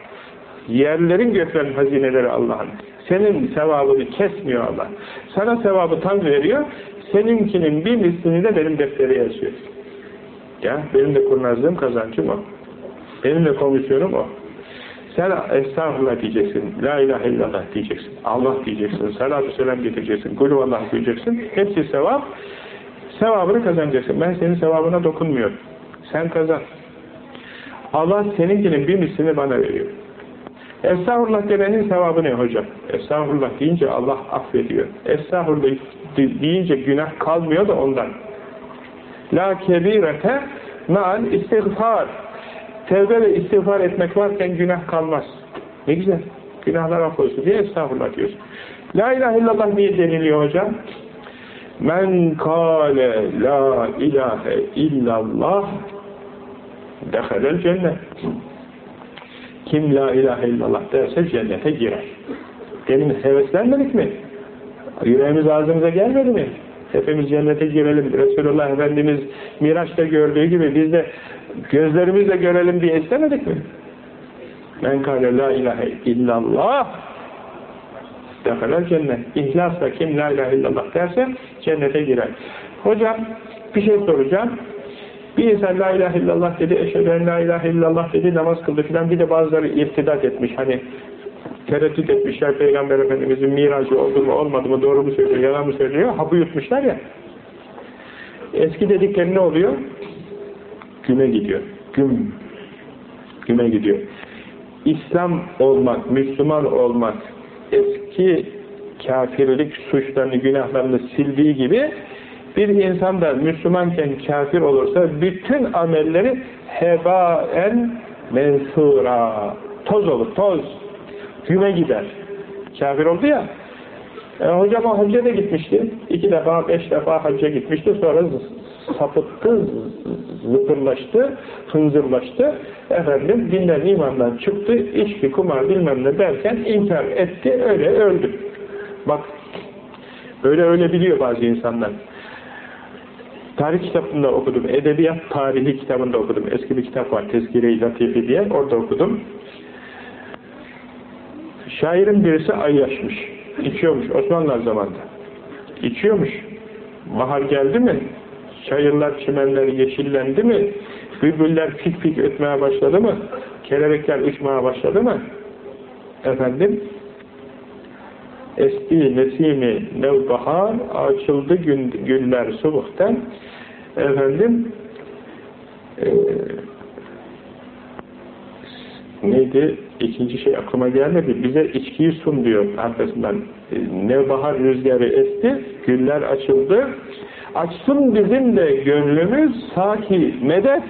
A: Yerlerin göklerin hazineleri Allah'ın. Senin sevabını kesmiyor Allah. Sana sevabı tam veriyor. Seninkinin bir mislini de benim defteri yazıyor. Ya benim de kurnazlığım kazancım o. Benim de komisyonum o. Sen estağfurullah diyeceksin. La ilahe illallah diyeceksin. Allah diyeceksin. Salatü selam getireceksin. Kulü Allah diyeceksin. Hepsi sevap. Sevabını kazanacaksın. Ben senin sevabına dokunmuyorum. Sen kazan. Allah seninkinin bir mislini bana veriyor. Estağfurullah demenin sevabı ne hocam? Estağfurullah deyince Allah affediyor. Estağfurullah deyince günah kalmıyor da ondan. La kebirete ma'al istiğfar. Tevbe ve istiğfar etmek varken günah kalmaz. Ne güzel. Günahlar affolsun diye estağfurullah diyorsun. La ilahe illallah niye deniliyor hocam? Men kâle la ilahe illallah dehalel cennet. Kim la ilahe illallah derse cennete girer. Demin heveslenmedik mi? Yüreğimiz ağzımıza gelmedi mi? Hepimiz cennete girelim. Resulullah Efendimiz Miraç'ta gördüğü gibi biz de gözlerimizle görelim diye istemedik mi? Men kâle la ilahe illallah defeler cennet. İhlasla kim la ilahe illallah derse cennete girer. Hocam bir şey soracağım. Bir insan la ilahe illallah dedi, eşheden la ilahe illallah dedi, namaz kıldı filan. Bir de bazıları irtidat etmiş. Hani tereddüt etmişler Peygamber Efendimiz'in miracı oldu mu olmadı mı, doğru mu söylüyor, yalan mı söylüyor, hapı yutmuşlar ya. Eski dedikleri ne oluyor? Güme gidiyor. Güm. Güme gidiyor. İslam olmak, Müslüman olmak, eski kafirlik suçlarını, günahlarını sildiği gibi bir insan da Müslümanken kafir olursa bütün amelleri hebaen mensura toz olur, toz güme gider. Kafir oldu ya e, hocam o hacca da gitmişti. iki defa, beş defa hacca gitmişti. Sonra sapıttı, zıpırlaştı, hınzırlaştı. Efendim dinden imandan çıktı, içki, kumar bilmem ne derken inkar etti, öyle öldü. Bak, öyle öyle biliyor bazı insanlar. Tarih kitabında okudum, edebiyat tarihi kitabında okudum. Eski bir kitap var, Tezkire-i Latifi diye, orada okudum. Şairin birisi ayyaşmış, içiyormuş Osmanlılar zamanında. İçiyormuş. Bahar geldi mi? Çayırlar, çimenler yeşillendi mi? Bülbüller pik pik ötmeye başladı mı? Kelebekler uçmaya başladı mı? Efendim? Esti nesimi nevbahar açıldı gün, güller subukten efendim e, neydi? İkinci şey aklıma gelmedi. Bize içkiyi sun diyor arkasından. E, nevbahar rüzgarı esti, güller açıldı. Açsın bizim de gönlümüz saki medet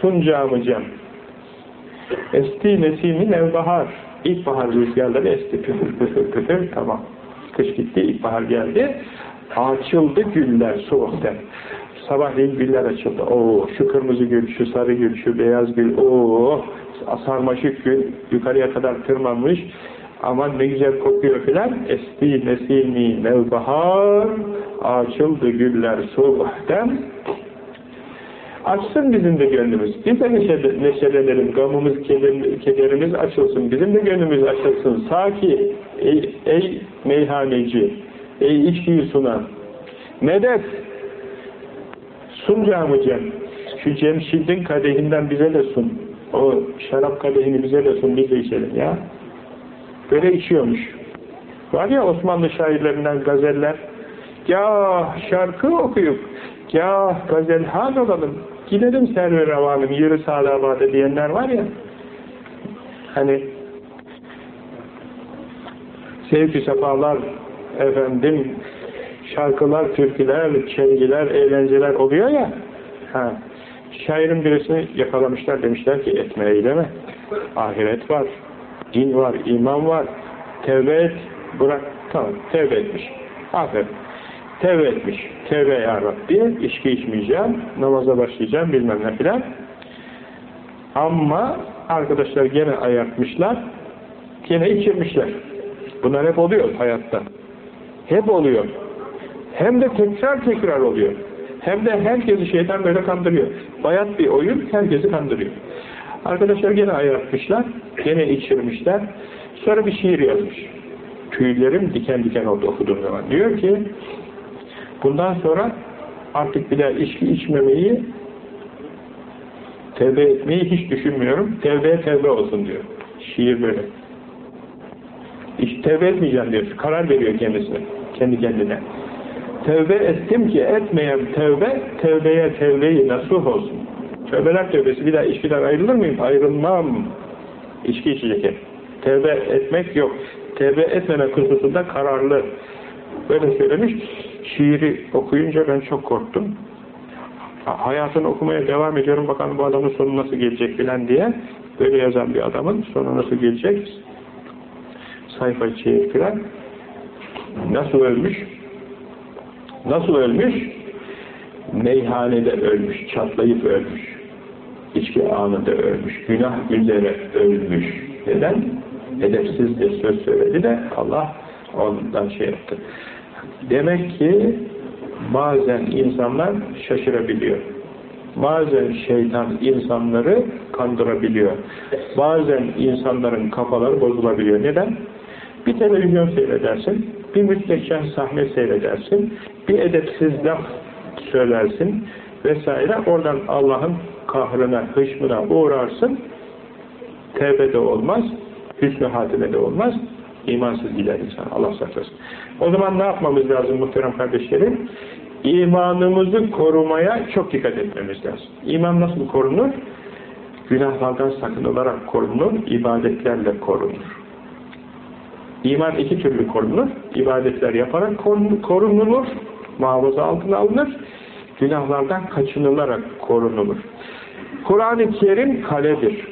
A: suncamı cem. Esti nesimi nevbahar. İlkbahar rüzgarları esti püfür püfür püfür tamam. Kış gitti, ilkbahar geldi. Açıldı güller soğukten. Sabahleyin güller açıldı. Oo, şu kırmızı gül, şu sarı gül, şu beyaz gül. Oo, sarmaşık gül yukarıya kadar tırmanmış. Aman ne güzel kokuyor filan. Esti nesimi nevbahar. Açıldı güller soğukten. Açsın bizim de gönlümüz. Biz de neşelenelim. Gamımız, kederimiz açılsın. Bizim de gönlümüz açılsın. Saki, ey, ey meyhaneci, ey içkiyi sunan. Medet, sun camı Cem. Şu Cemşid'in kadehinden bize de sun. O şarap kadehini bize de sun, biz de içelim ya. Böyle içiyormuş. Var ya Osmanlı şairlerinden gazeller. Ya şarkı okuyup, ya gazelhan olalım, gidelim server avanım, yürü sağda diyenler var ya, hani sevgi sefalar, efendim, şarkılar, türküler, çengiler, eğlenceler oluyor ya, ha, şairin birisini yakalamışlar, demişler ki etme eyleme, ahiret var, din var, iman var, tevbe et, bırak, tamam, tevbe etmiş, aferin. Tevbe etmiş. Tevbe ya Rabbi, içki içmeyeceğim, namaza başlayacağım bilmem ne filan. Ama arkadaşlar gene ayartmışlar, gene içirmişler. Bunlar hep oluyor hayatta. Hep oluyor. Hem de tekrar tekrar oluyor. Hem de herkesi şeytan böyle kandırıyor. Bayat bir oyun herkesi kandırıyor. Arkadaşlar gene ayartmışlar, gene içirmişler. Sonra bir şiir yazmış. Tüylerim diken diken oldu okuduğum zaman. Diyor ki, Bundan sonra artık bir daha içki içmemeyi tevbe etmeyi hiç düşünmüyorum. Tevbe tevbe olsun diyor. Şiir böyle. Hiç tevbe etmeyeceğim diyor. Karar veriyor kendisine. Kendi kendine. Tevbe ettim ki etmeyen tevbe, tevbeye tevbeyi nasuh olsun. Tövbeler tövbesi bir daha içkiden ayrılır mıyım? Ayrılmam. İçki içecek hep. Tevbe etmek yok. Tevbe etmeme hususunda kararlı. Böyle söylemiş şiiri okuyunca ben çok korktum. Hayatını okumaya devam ediyorum. Bakalım bu adamın sonu nasıl gelecek filan diye. Böyle yazan bir adamın sonu nasıl gelecek? Sayfa çeyik filan. Nasıl ölmüş? Nasıl ölmüş? Meyhanede ölmüş. Çatlayıp ölmüş. İçki anında ölmüş. Günah üzere ölmüş. Neden? Edepsiz de söz söyledi de Allah ondan şey yaptı. Demek ki bazen insanlar şaşırabiliyor. Bazen şeytan insanları kandırabiliyor. Bazen insanların kafaları bozulabiliyor. Neden? Bir televizyon seyredersin, bir müstehcen sahne seyredersin, bir edepsiz laf söylersin vesaire. Oradan Allah'ın kahrına, hışmına uğrarsın. Tevbe de olmaz, hüsnü hatime de olmaz. İmansız gider insan. Allah saklasın. O zaman ne yapmamız lazım muhterem kardeşlerim? İmanımızı korumaya çok dikkat etmemiz lazım. İman nasıl korunur? Günahlardan sakınılarak korunur, ibadetlerle korunur. İman iki türlü korunur. İbadetler yaparak korunulur, muhafaza altına alınır. Günahlardan kaçınılarak korunulur. Kur'an-ı Kerim kaledir.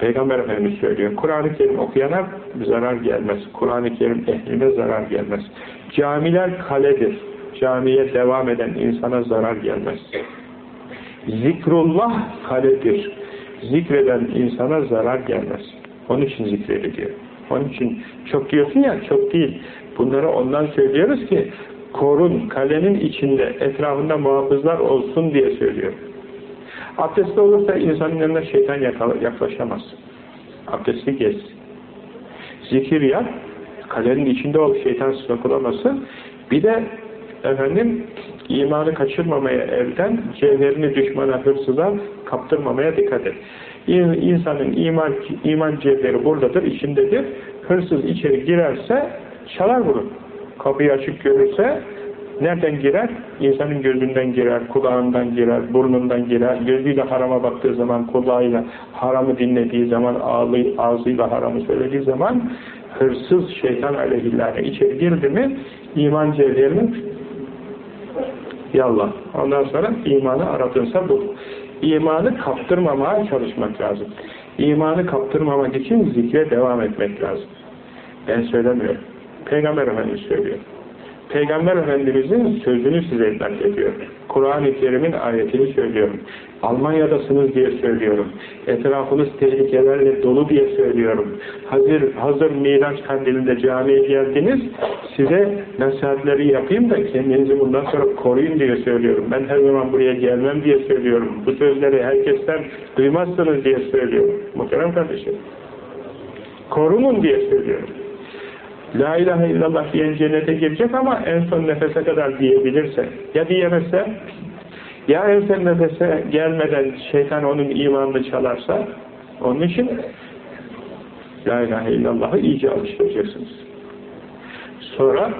A: Peygamber Efendimiz söylüyor. Kur'an-ı Kerim okuyana zarar gelmez. Kur'an-ı Kerim ehline zarar gelmez. Camiler kaledir. Camiye devam eden insana zarar gelmez. Zikrullah kaledir. Zikreden insana zarar gelmez. Onun için zikrediliyor. Onun için çok diyorsun ya, çok değil. Bunları ondan söylüyoruz ki korun, kalenin içinde, etrafında muhafızlar olsun diye söylüyor. Abdestli olursa insanın yanına şeytan yaklaşamaz. Abdestli gez. Zikir yap, kalenin içinde ol, şeytan sokulamasın. Bir de efendim imanı kaçırmamaya evden, cevherini düşmana, hırsıza kaptırmamaya dikkat et. İnsanın iman, iman cevheri buradadır, içindedir. Hırsız içeri girerse çalar vurur. Kapıyı açık görürse nereden girer? İnsanın gözünden girer, kulağından girer, burnundan girer. Gözüyle harama baktığı zaman, kulağıyla haramı dinlediği zaman, ağzıyla haramı söylediği zaman hırsız şeytan aleyhillâne içeri girdi mi iman cevherini yallah. Ondan sonra imanı aratınsa bu. İmanı kaptırmamaya çalışmak lazım. İmanı kaptırmamak için zikre devam etmek lazım. Ben söylemiyorum. Peygamber Efendimiz söylüyor. Peygamber Efendimiz'in sözünü size naklediyor. Kur'an-ı Kerim'in ayetini söylüyorum. Almanya'dasınız diye söylüyorum. Etrafınız tehlikelerle dolu diye söylüyorum. Hazır, hazır Miraç kandilinde camiye geldiniz, size nasihatleri yapayım da kendinizi bundan sonra koruyun diye söylüyorum. Ben her zaman buraya gelmem diye söylüyorum. Bu sözleri herkesten duymazsınız diye söylüyorum. Muhterem kardeşim. Korunun diye söylüyorum. La ilahe illallah diyen cennete girecek ama en son nefese kadar diyebilirse. Ya diyemezse? Ya en son nefese gelmeden şeytan onun imanını çalarsa? Onun için La ilahe illallah'ı iyice alıştıracaksınız. Sonra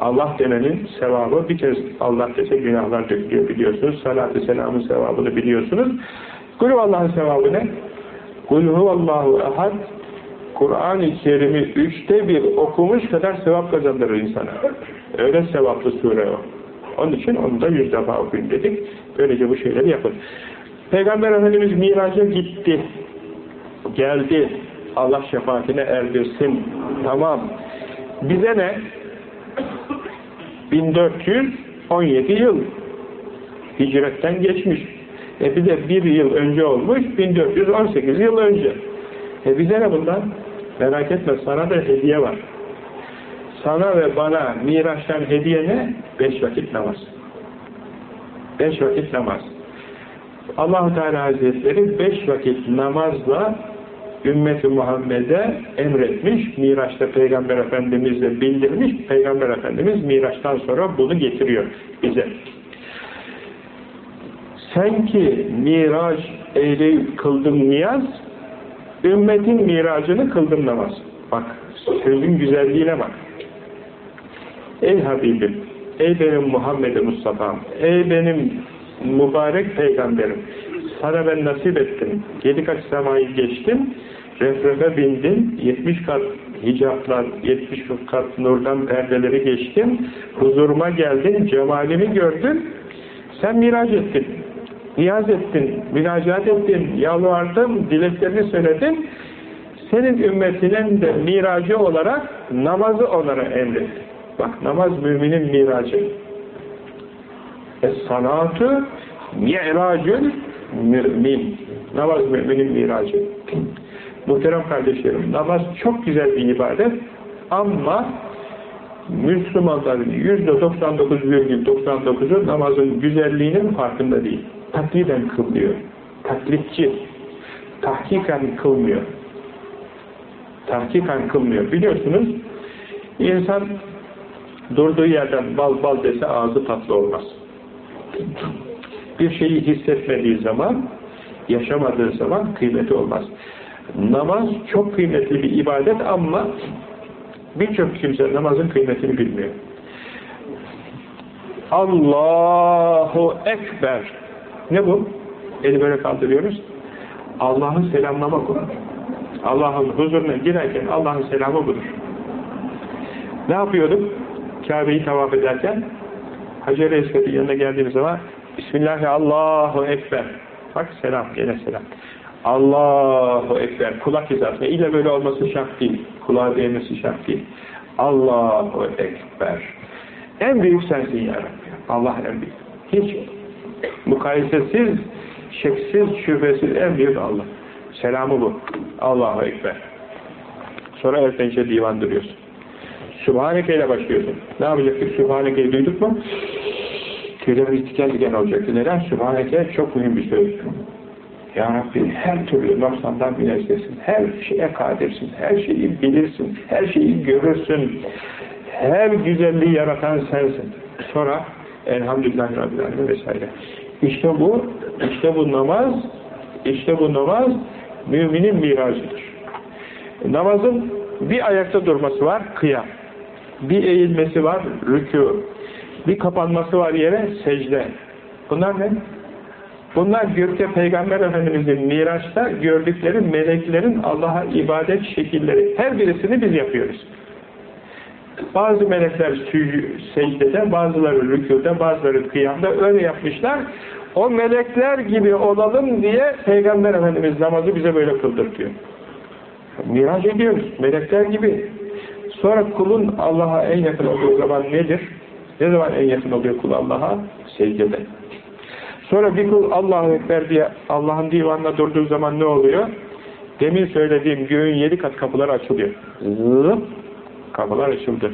A: Allah demenin sevabı bir kez Allah dese günahlar dökülüyor biliyorsunuz. Salat-ı selamın sevabını biliyorsunuz. Kulü Allah'ın sevabı ne? Kul huvallahu ehad Kur'an-ı Kerim'i üçte bir okumuş kadar sevap kazandırır insana. Öyle sevaplı sure o. Onun için onu da yüz defa okuyun dedik. Böylece bu şeyleri yapın. Peygamber Efendimiz miraca gitti. Geldi. Allah şefaatine erdirsin. Tamam. Bize ne? 1417 yıl hicretten geçmiş. E bir de bir yıl önce olmuş, 1418 yıl önce. E bize ne bundan? Merak etme sana da hediye var. Sana ve bana Miraç'tan hediye ne? Beş vakit namaz. Beş vakit namaz. allah Teala Hazretleri beş vakit namazla ümmeti Muhammed'e emretmiş, Miraç'ta Peygamber Efendimiz'e bildirmiş, Peygamber Efendimiz Miraç'tan sonra bunu getiriyor bize. Sen ki Miraç eyleyip kıldın niyaz, ümmetin miracını kıldım namaz. Bak, sözün güzelliğine bak. Ey Habibim, ey benim Muhammed Mustafa'm, ey benim mübarek peygamberim, sana ben nasip ettim. Yedi kaç semayı geçtim, refrefe bindim, yetmiş kat hicaplar, yetmiş kat nurdan perdeleri geçtim, huzuruma geldin, cemalimi gördün, sen miraç ettin niyaz ettin, münacat ettin, yalvardın, dileklerini söyledin, senin ümmetinin de miracı olarak namazı onlara emret. Bak namaz müminin miracı. Es-salatu mi'racül mümin. Namaz müminin miracı. Muhterem kardeşlerim, namaz çok güzel bir ibadet ama Müslümanların yüzde 99,99'u namazın güzelliğinin farkında değil. Takliden kılmıyor. Taklitçi. Tahkiken kılmıyor. Tahkiken kılmıyor. Biliyorsunuz insan durduğu yerden bal bal dese ağzı tatlı olmaz. Bir şeyi hissetmediği zaman, yaşamadığı zaman kıymeti olmaz. Namaz çok kıymetli bir ibadet ama birçok kimse namazın kıymetini bilmiyor. Allahu Ekber. Ne bu? Eli böyle kaldırıyoruz. Allah'ın selamlama Kur'an. Allah'ın huzuruna girerken Allah'ın selamı budur. Ne yapıyorduk? Kabe'yi tavaf ederken Hacer-i yanına geldiğimiz zaman Bismillahirrahmanirrahim Allahu Ekber. Bak selam, gene selam. Allahu Ekber. Kulak hizasına. İlle böyle olması şart değil. Kulağa değmesi şart değil. Allahu Ekber. En büyük sensin ya Rabbi. Allah en büyük. Hiç mukayesesiz, şeksiz, şüphesiz en büyük Allah. Selamı bu. Allahu Ekber. Sonra ertençe divan duruyorsun. Sübhaneke ile başlıyorsun. Ne yapacaktık? Sübhaneke'yi duyduk mu? Tüylerimiz diken diken olacaktı. Neden? Sübhaneke çok mühim bir söz. Ya Rabbi her türlü noksandan münezzehsin. Her şeye kadirsin. Her şeyi bilirsin. Her şeyi görürsün. Her güzelliği yaratan sensin. Sonra Elhamdülillah Rabbil Alemin vesaire. İşte bu, işte bu namaz, işte bu namaz müminin miracıdır. Namazın bir ayakta durması var, kıyam. Bir eğilmesi var, rükû. Bir kapanması var yere, secde. Bunlar ne? Bunlar gökte Peygamber Efendimiz'in Miraç'ta gördükleri meleklerin Allah'a ibadet şekilleri. Her birisini biz yapıyoruz. Bazı melekler secdede, bazıları rükûde, bazıları kıyamda öyle yapmışlar. O melekler gibi olalım diye Peygamber Efendimiz namazı bize böyle kıldırtıyor. Miraç ediyoruz, melekler gibi. Sonra kulun Allah'a en yakın olduğu zaman nedir? Ne zaman en yakın oluyor kul Allah'a? Secdede. Sonra bir kul Allahu Ekber diye Allah'ın divanına durduğu zaman ne oluyor? Demin söylediğim göğün yedi kat kapıları açılıyor. Zıp, kapılar açıldı.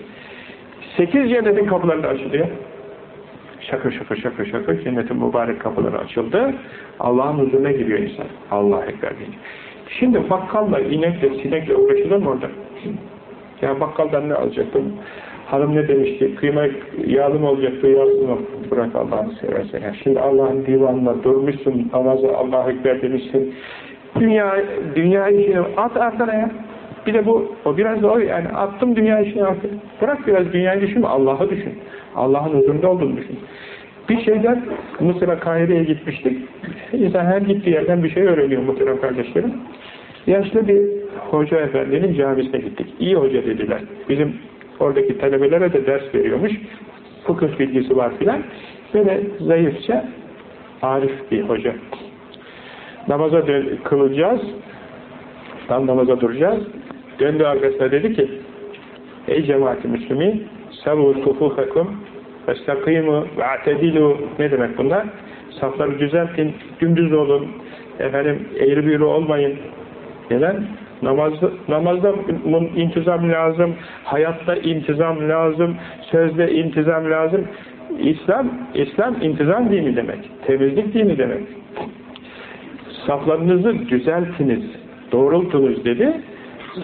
A: Sekiz cennetin kapıları da açılıyor. Şakır şakır şakır şakır cennetin mübarek kapıları açıldı. Allah'ın huzuruna giriyor insan. Allah Ekber diye. Şimdi bakkalla, inekle, sinekle uğraşılır mı orada? Ya bakkaldan ne alacaktım? Hanım ne demişti? Kıyma yağlı mı olacaktı, yağsız mı? Bırak Allah'ını seversen. Yani şimdi Allah'ın divanına durmuşsun, namazı Allah'a Ekber demişsin. Dünya, dünya işini at arkana ya. Bir de bu, o biraz da o yani attım dünya işini arkana. Bırak biraz dünyayı düşünme, Allah'ı düşün. Allah'ın huzurunda olduğunu düşün. Bir şeyden Mısır'a Kahire'ye gitmiştik. İnsan her gittiği yerden bir şey öğreniyor muhterem kardeşlerim. Yaşlı bir hoca efendinin camisine gittik. İyi hoca dediler. Bizim oradaki talebelere de ders veriyormuş. Fıkıh bilgisi var filan. Böyle zayıfça arif bir hoca. Namaza kılacağız. Tam namaza duracağız. Döndü arkasına dedi ki Ey cemaat-i müslümin sevu sufufakum vestakimu ve atedilu ne demek bunlar? Safları düzeltin, dümdüz olun, efendim eğri büğrü olmayın. Neden? Namaz, namazda intizam lazım, hayatta intizam lazım, sözde intizam lazım. İslam, İslam intizam dini demek, temizlik dini demek. Saflarınızı düzeltiniz, doğrultunuz dedi.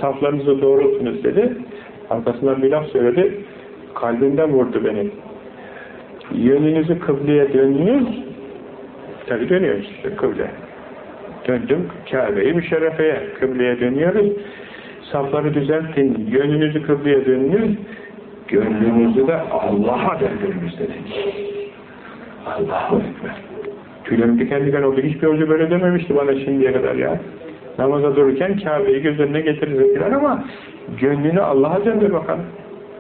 A: Saflarınızı doğrultunuz dedi. Arkasından bir laf söyledi. Kalbimden vurdu beni. Yönünüzü kıbleye döndünüz. Tabi dönüyoruz işte kıble. Döndüm Kabe'yi müşerrefeye. Kıbleye dönüyoruz. Safları düzeltin. Yönünüzü kıbleye dönünüz. Gönlünüzü de Allah'a döndürünüz dedi. Allah'a ekber. Tüylerim diken diken oldu. Hiçbir hoca böyle dememişti bana şimdiye kadar ya. Namaza dururken Kabe'yi göz önüne getiririz ama gönlünü Allah'a döndür bakalım.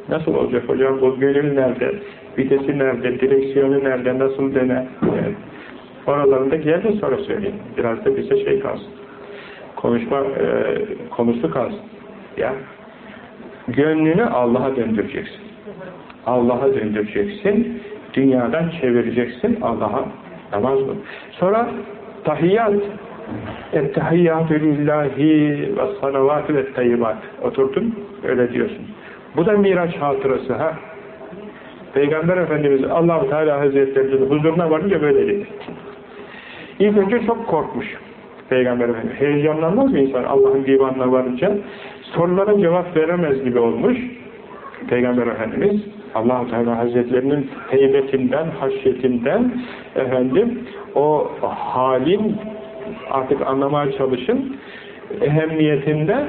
A: Nasıl olacak hocam? Bu gönül nerede? Vitesi nerede? Direksiyonu nerede? Nasıl dene? Oralarında geldi sonra söyleyeyim. Biraz da bize şey kalsın. Konuşma e, konusu kalsın. Ya gönlünü Allah'a döndüreceksin. Allah'a döndüreceksin. Dünyadan çevireceksin Allah'a. Namaz mı? Sonra tahiyyat ettehiyyatü lillahi ve salavatü ve tayyibat. Oturdun öyle diyorsun. Bu da Miraç hatırası ha. Peygamber Efendimiz Allah Teala Hazretleri'nin huzuruna varınca böyle dedi. İlk önce çok korkmuş Peygamber Efendimiz. Heyecanlanmaz mı insan Allah'ın divanına varınca? Sorulara cevap veremez gibi olmuş Peygamber Efendimiz. allah Teala Hazretlerinin heybetinden, haşyetinden efendim o halin artık anlamaya çalışın ehemmiyetinden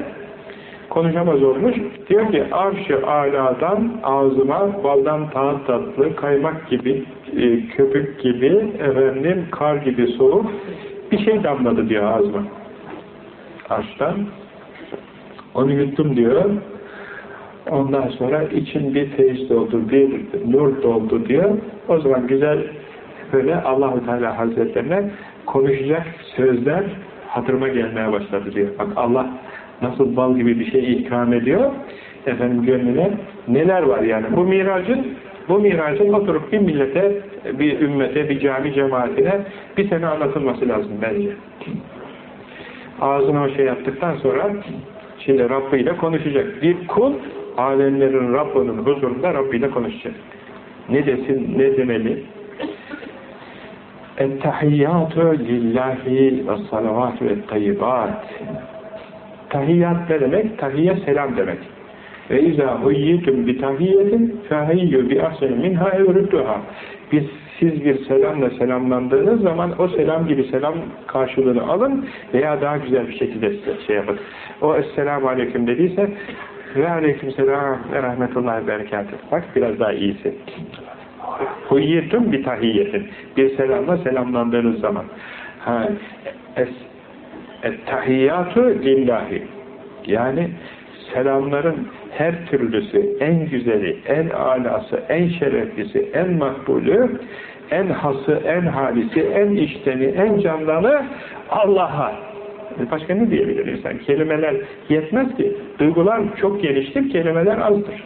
A: konuşamaz olmuş. Diyor ki arş-ı aladan ağzıma baldan taht tatlı, kaymak gibi, e, köpük gibi, efendim kar gibi soğuk bir şey damladı diyor ağzıma. Arştan. Onu yuttum diyor. Ondan sonra için bir feyiz doldu, bir nur doldu diyor. O zaman güzel böyle Allahu Teala Hazretlerine konuşacak sözler hatırıma gelmeye başladı diyor. Bak Allah nasıl bal gibi bir şey ikram ediyor. Efendim gönlüne neler var yani. Bu miracın bu miracın oturup bir millete, bir ümmete, bir cami cemaatine bir sene anlatılması lazım bence. Ağzına o şey yaptıktan sonra şimdi Rabbi ile konuşacak. Bir kul alemlerin Rabbinin huzurunda Rabbi ile konuşacak. Ne desin, ne demeli? Ettehiyyatü lillahi ve salavatü ve tayyibat. Tahiyyat ne demek? Tahiyye selam demek. Ve izâ huyyitüm bi tahiyyetin fehiyyü bi ahseni minha evrüddüha. Biz siz bir selamla selamlandığınız zaman o selam gibi selam karşılığını alın veya daha güzel bir şekilde şey yapın. O Esselamu Aleyküm dediyse ve Aleyküm Selam ve Rahmetullahi Berekatuhu. Bak biraz daha iyisi. Huyyetun bir tahiyyetin. Bir selamla selamlandığınız zaman. Ha, es, et tahiyyatu lillahi. Yani selamların her türlüsü, en güzeli, en alası, en şereflisi, en makbulü, en hası, en halisi, en içteni, en canlanı Allah'a. Başka ne diyebilir insan? Kelimeler yetmez ki. Duygular çok geniştir, kelimeler azdır.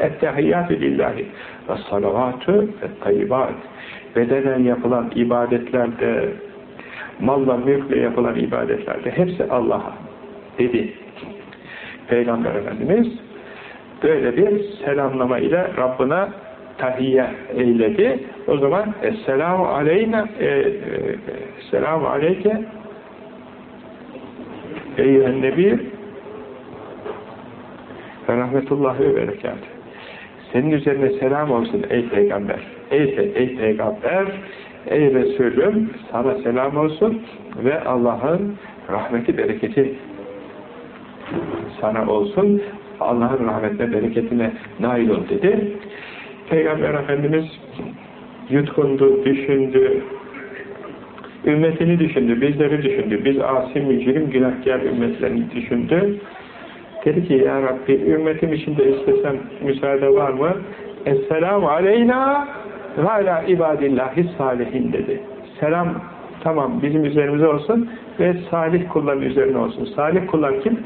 A: Ettehiyyatü lillahi ve salavatü ve tayyibat. Bedenen yapılan ibadetlerde, malla mülkle yapılan ibadetlerde hepsi Allah'a dedi. Peygamber Efendimiz böyle bir selamlama ile Rabbına tahiyye eyledi. O zaman Esselamu aleyna e, e, Esselamu aleyke Eyyühen Nebi ve rahmetullahi ve berekat. Senin üzerine selam olsun ey peygamber. Ey, ey peygamber, ey Resulüm sana selam olsun ve Allah'ın rahmeti, bereketi sana olsun. Allah'ın rahmetine, bereketine nail ol dedi. Peygamber Efendimiz yutkundu, düşündü, ümmetini düşündü, bizleri düşündü. Biz asi, mücrim, günahkar ümmetlerini düşündü. Dedi ki ya Rabbi ümmetim içinde istesem müsaade var mı? Esselamu aleyna ve ala ibadillahi salihin dedi. Selam tamam bizim üzerimize olsun ve salih kulların üzerine olsun. Salih kullar kim?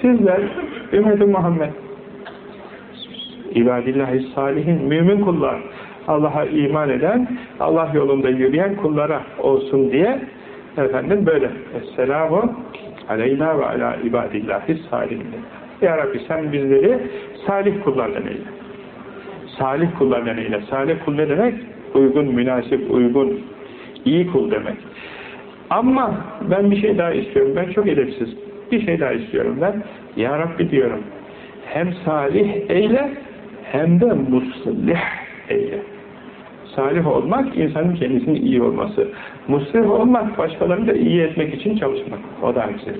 A: Sizler, ümmet Muhammed. İbadillahi salihin, mümin kullar. Allah'a iman eden, Allah yolunda yürüyen kullara olsun diye efendim böyle. Esselamu aleyna ve ala ibadillahi salihin. Ya Rabbi sen bizleri salih kullardan eyle. Salih kullardan eyle. Salih kul ne demek? Uygun, münasip, uygun, iyi kul demek. Ama ben bir şey daha istiyorum. Ben çok edepsiz. Bir şey daha istiyorum ben. Ya Rabbi diyorum. Hem salih eyle hem de muslih eyle. Salih olmak insanın kendisinin iyi olması. Muslih olmak başkalarını da iyi etmek için çalışmak. O daha güzel.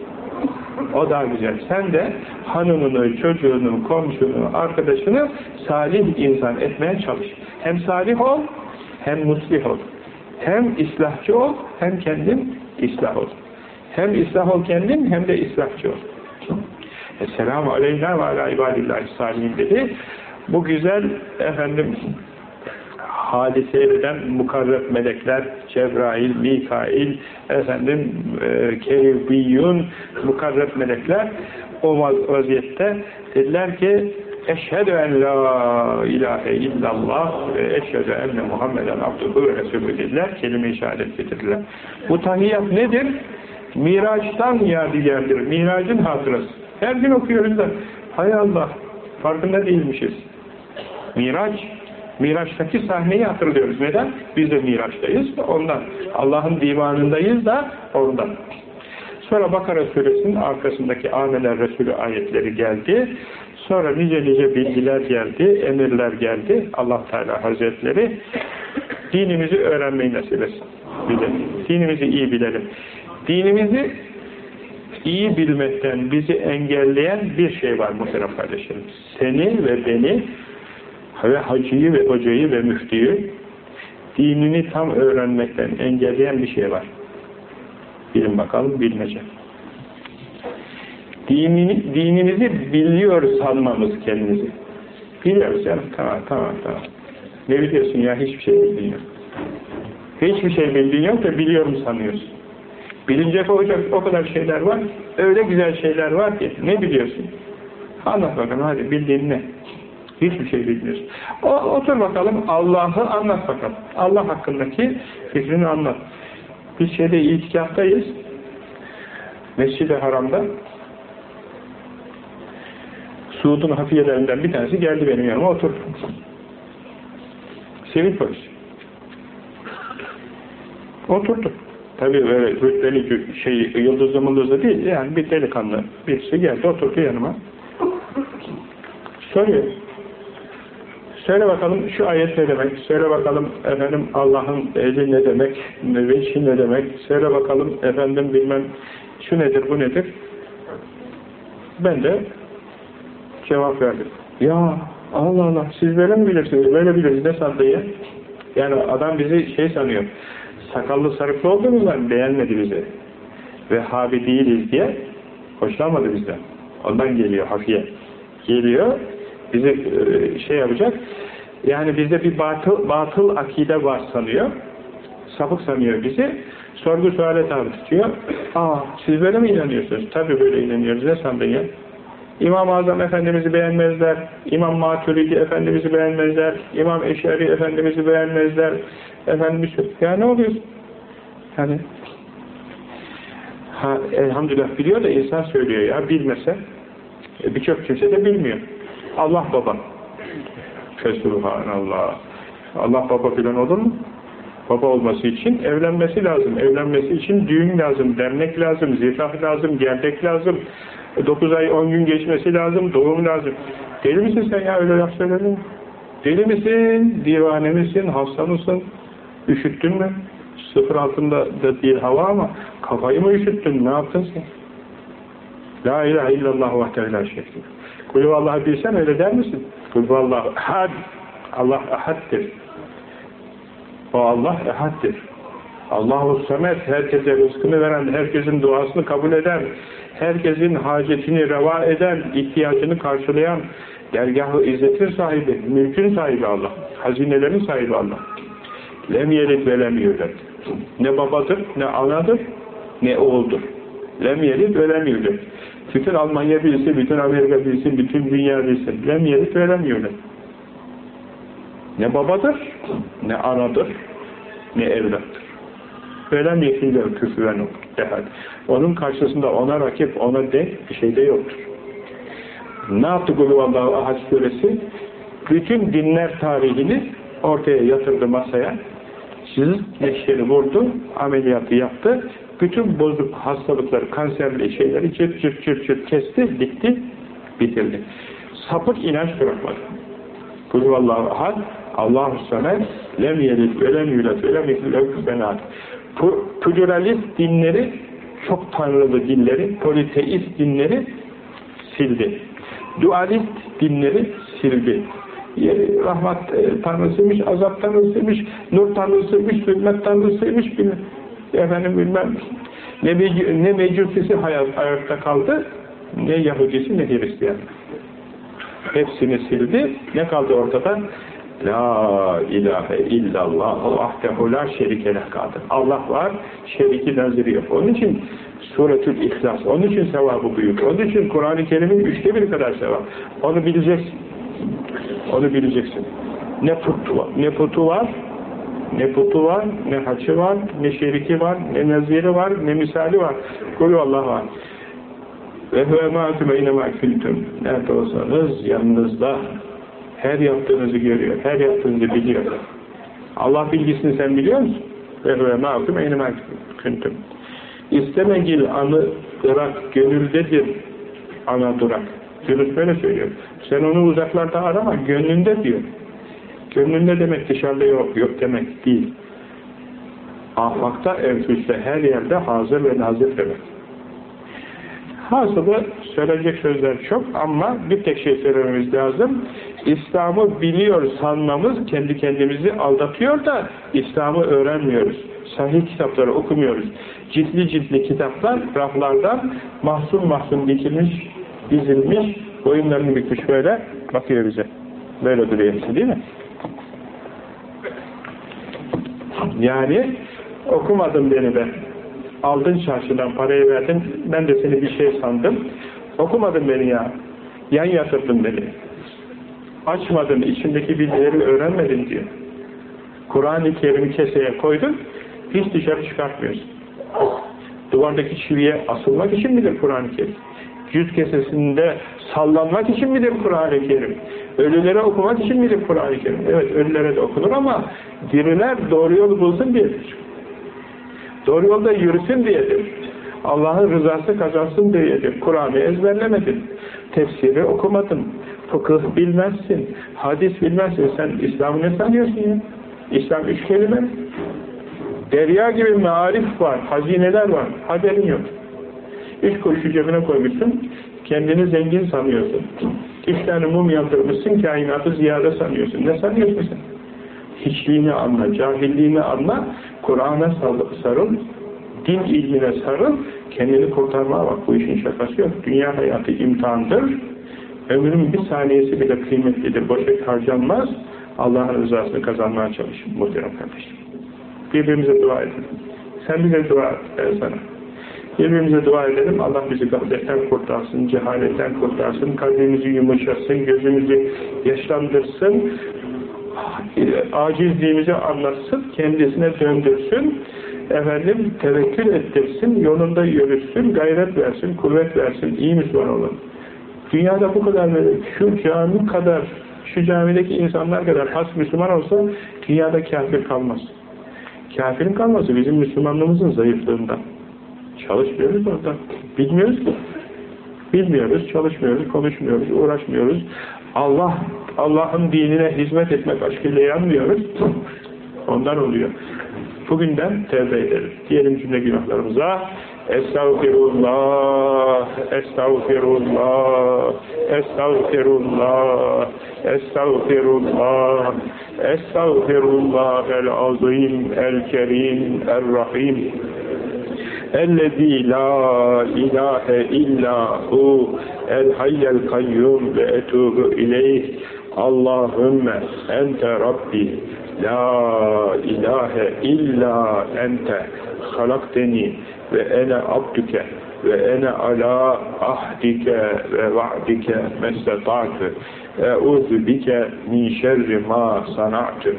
A: O daha güzel. Sen de hanımını, çocuğunu, komşunu, arkadaşını salih insan etmeye çalış. Hem salih ol, hem muslih ol. Hem islahçı ol, hem kendin islah ol. Hem islah ol kendin, hem de islahçı ol. Esselamu aleyna ve ala ibadillahi salihin dedi. Bu güzel efendim hadiseye mukarreb melekler, Cebrail, Mikail, efendim e, Kehibiyyun, mukarreb melekler o vaziyette dediler ki Eşhedü en la ilahe illallah ve eşhedü enne Muhammeden abduhu ve resulü dediler. Kelime-i şehadet getirdiler. Bu tahiyyat nedir? Miraç'tan yadigardır. Miracın hatırası. Her gün okuyoruz da hay Allah Farkında değilmişiz. Miraç, Miraç'taki sahneyi hatırlıyoruz. Neden? Biz de Miraç'tayız. Ondan. Allah'ın divanındayız da ondan. Sonra Bakara suresinin arkasındaki Ameler Resulü ayetleri geldi. Sonra nice nice bilgiler geldi, emirler geldi. Allah Teala Hazretleri dinimizi öğrenmeyi nasip etsin. Dinimizi iyi bilelim. Dinimizi iyi bilmekten bizi engelleyen bir şey var muhterem kardeşlerim. Seni ve beni ve hacıyı ve hocayı ve müftüyü dinini tam öğrenmekten engelleyen bir şey var. Bilin bakalım bilmece. Dinini, dinimizi biliyoruz sanmamız kendimizi. Biliyoruz canım. Tamam tamam tamam. Ne biliyorsun ya? Hiçbir şey bildiğin yok. Hiçbir şey bildiğin yok da biliyorum sanıyorsun. Bilinecek olacak o kadar şeyler var. Öyle güzel şeyler var ki. Ne biliyorsun? Anlat bakalım hadi bildiğin ne? Hiçbir şey bilmiyorsun. O, otur bakalım Allah'ı anlat bakalım. Allah hakkındaki fikrini anlat. Biz şeyde itikaftayız. Mescid-i Haram'da Suud'un hafiyelerinden bir tanesi geldi benim yanıma oturdu. Sivil polis. Oturdu. Tabii böyle rütbeli şey, yıldızlı mıldızlı değil, yani bir delikanlı birisi geldi, oturdu yanıma. Soruyor. Söyle bakalım şu ayet ne demek? Söyle bakalım efendim Allah'ın eli ne demek? Veçhi ne demek? Söyle bakalım efendim bilmem şu nedir, bu nedir? Ben de cevap verdim. Ya Allah Allah siz böyle mi bilirsiniz? Böyle bilirsiniz. Ne sandığı ya? Yani adam bizi şey sanıyor. Sakallı sarıklı olduğumuzdan beğenmedi bizi. Vehhabi değiliz diye hoşlanmadı bizden. Ondan geliyor hafiye. Geliyor bizi e, şey yapacak. Yani bizde bir batıl, batıl akide var sanıyor. Sapık sanıyor bizi. Sorgu suale tabi tutuyor. Aa siz böyle mi inanıyorsunuz? Tabii böyle inanıyoruz. Ne sandın ya? İmam-ı Azam Efendimiz'i beğenmezler, İmam Maturidi Efendimiz'i beğenmezler, İmam Eşari Efendimiz'i beğenmezler, Efendimiz ya ne oluyorsun? Yani ha, elhamdülillah biliyor da insan söylüyor ya, bilmese e, birçok kimse de bilmiyor. Allah baba. Fesubhanallah. Allah baba filan olur mu? Baba olması için evlenmesi lazım. Evlenmesi için düğün lazım, dernek lazım, zifah lazım, gerdek lazım. 9 ay 10 gün geçmesi lazım, doğum lazım. Deli misin sen ya öyle laf söyledin? Deli misin? Divane misin? Hasta mısın? Üşüttün mü? Sıfır altında da değil hava ama kafayı mı üşüttün? Ne yaptın sen? La ilahe illallah vahdehu la şerike. Kulü Allah'ı bilsen öyle der misin? Kulü Allah ahad. Allah ahaddir. O Allah ehaddir. Allahu samet herkese rızkını veren, herkesin duasını kabul eden, herkesin hacetini reva eden, ihtiyacını karşılayan, dergahı izzetin sahibi, mülkün sahibi Allah, hazinelerin sahibi Allah. Lem yelit ve lem yulet. Ne babadır, ne anadır, ne oğuldur. Lem yelit ve lem yulet. Bütün Almanya bilsin, bütün Amerika bilsin, bütün dünya bilsin. Lem yelit ve lem yulet. Ne babadır, ne anadır, ne evlattır. Velem yekiyle küfüven ehad. Onun karşısında ona rakip, ona denk bir şey de yoktur. Ne yaptı Guluvallahu Ahad suresi? Bütün dinler tarihini ortaya yatırdı masaya. Çizik leşleri vurdu, ameliyatı yaptı. Bütün bozuk hastalıkları, kanserli şeyleri çıt çıt çıt çıt kesti, dikti, bitirdi. Sapık inanç bırakmadı. Guluvallahu Ahad Allah-u Semed lem yelid ve lem yulet ve lem yekilek benat. Pluralist dinleri, çok tanrılı dinleri, politeist dinleri sildi. Dualist dinleri sildi. Rahmat e, tanrısıymış, azap tanrısıymış, nur tanrısıymış, zulmet tanrısıymış bilmem. Efendim bilmem. Ne, ne mecusisi hayat, ayakta kaldı, ne Yahudisi ne Hristiyan. Hepsini sildi. Ne kaldı ortada? La ilahe illallah vahdehu la şerikeleh kaldı. Allah var, şeriki naziri yok. Onun için Suretül İhlas, onun için sevabı büyük. Onun için Kur'an-ı Kerim'in üçte bir kadar sevap. Onu bileceksin. Onu bileceksin. Ne putu var, ne putu var, ne putu var, ne haçı var, ne şeriki var, ne naziri var, ne misali var. Kulü Allah var. Ve huve ma'akum eynema kuntum. Nerede olsanız yanınızda. Her yaptığınızı görüyor. Her yaptığınızı biliyor. Allah bilgisini sen biliyor musun? Ve huve ma'akum eynema kuntum. İstemegil anı Irak gönüldedir ana durak. Yunus böyle söylüyor. Sen onu uzaklarda arama, gönlünde diyor. Gönlünde demek dışarıda yok, yok demek değil. Afakta, enfüste, her yerde hazır ve nazır demek. Hasılı söyleyecek sözler çok ama bir tek şey söylememiz lazım. İslam'ı biliyor sanmamız kendi kendimizi aldatıyor da İslam'ı öğrenmiyoruz. Sahih kitapları okumuyoruz. Ciltli ciltli kitaplar raflardan mahzun mahzun dikilmiş, dizilmiş, boyunlarını bükmüş böyle bakıyor bize. Böyle duruyor değil mi? Yani okumadım beni ben. Aldın çarşıdan parayı verdin, ben de seni bir şey sandım. Okumadın beni ya. Yan yatırdın beni. Açmadın, içindeki bilgileri öğrenmedin diyor. Kur'an-ı Kerim'i keseye koydun, hiç dışarı çıkartmıyorsun. Duvardaki çiviye asılmak için midir Kur'an-ı Kerim? Yüz kesesinde sallanmak için midir Kur'an-ı Kerim? Ölülere okumak için midir Kur'an-ı Kerim? Evet, ölülere de okunur ama diriler doğru yolu bulsun diyedir. Doğru yolda yürüsün diyedir. Allah'ın rızası kazansın diyedir. Kur'an'ı ezberlemedin. Tefsiri okumadın. Fıkıh bilmezsin. Hadis bilmezsin. Sen İslam'ı ne sanıyorsun ya? İslam üç kelime. Derya gibi marif var, hazineler var. Haberin yok. Üç kuruşu cebine koymuşsun, kendini zengin sanıyorsun. Üç tane mum yandırmışsın, kainatı ziyade sanıyorsun. Ne sanıyorsun sen? Hiçliğini anla, cahilliğini anla, Kur'an'a sarıl, din ilmine sarıl, kendini kurtarmaya bak. Bu işin şakası yok. Dünya hayatı imtihandır. Ömrün bir saniyesi bile kıymetlidir, boşa harcanmaz. Allah'ın rızasını kazanmaya çalışın muhterem kardeşim. Birbirimize dua edelim. Sen bize dua et, ben sana. Birbirimize dua edelim. Allah bizi gafletten kurtarsın, cehaletten kurtarsın, kalbimizi yumuşatsın, gözümüzü yaşlandırsın, acizliğimizi anlatsın, kendisine döndürsün, efendim tevekkül ettirsin, yolunda yürüsün, gayret versin, kuvvet versin, iyi Müslüman olun. Dünyada bu kadar böyle, şu cami kadar, şu camideki insanlar kadar has Müslüman olsa, dünyada kafir kalmaz. Kafirin kalması bizim Müslümanlığımızın zayıflığından. Çalışmıyoruz orada. Bilmiyoruz ki. Bilmiyoruz, çalışmıyoruz, konuşmuyoruz, uğraşmıyoruz. Allah, Allah'ın dinine hizmet etmek aşkıyla yanmıyoruz. Ondan oluyor. Bugünden tevbe ederiz. Diyelim cümle günahlarımıza. Estağfirullah, estağfirullah, estağfirullah, estağfirullah, estağfirullah el-azim, Ellezî la ilahe illa hu el hayyel kayyum ve etûbu ileyh. Allahümme ente Rabbi La ilahe illa ente halakteni ve ene abdüke ve ene ala ahdike ve va'dike mesletâtü eûzü bike min şerri ma sana'tü.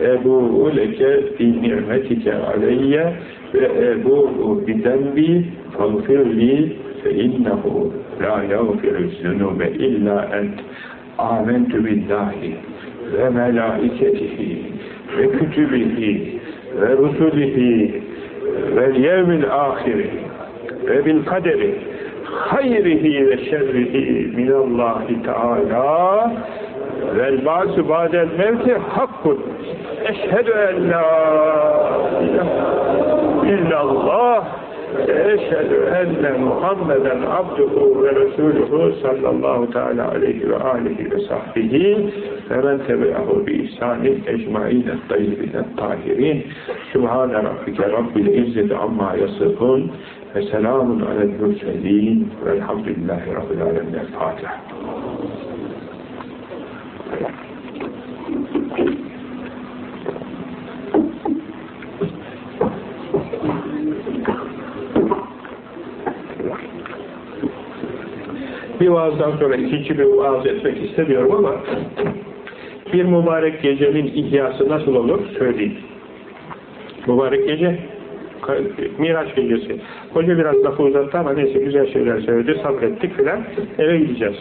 A: Ebu'u leke bi nimetike aleyye ve ebu'u bidenbi fagfirli fe innehu la yagfiru zünube illa ent amentu billahi ve melaiketihi ve kütübihi ve rusulihi ve yevmil ahiri ve bil kaderi hayrihi ve şerrihi minallahi teala vel ba'su ba'del mevti hakkun eşhedü en la ilahe illallah eşhedü enne Muhammeden abduhu ve resuluhu sallallahu teala aleyhi ve alihi ve sahbihi ve men tebi'ahu bi ihsanin ecmaîne tayyibine tahirin Sübhane Rabbike Rabbil İzzeti amma yasifun ve selamun alel mürselin velhamdülillahi Rabbil alemin Fatiha bir vaazdan sonra ikinci bir vaaz etmek istemiyorum ama bir mübarek gecenin ihyası nasıl olur söyleyeyim. Mübarek gece Miraç gecesi. Hoca biraz lafı uzattı ama neyse güzel şeyler söyledi. Sabrettik filan. Eve gideceğiz.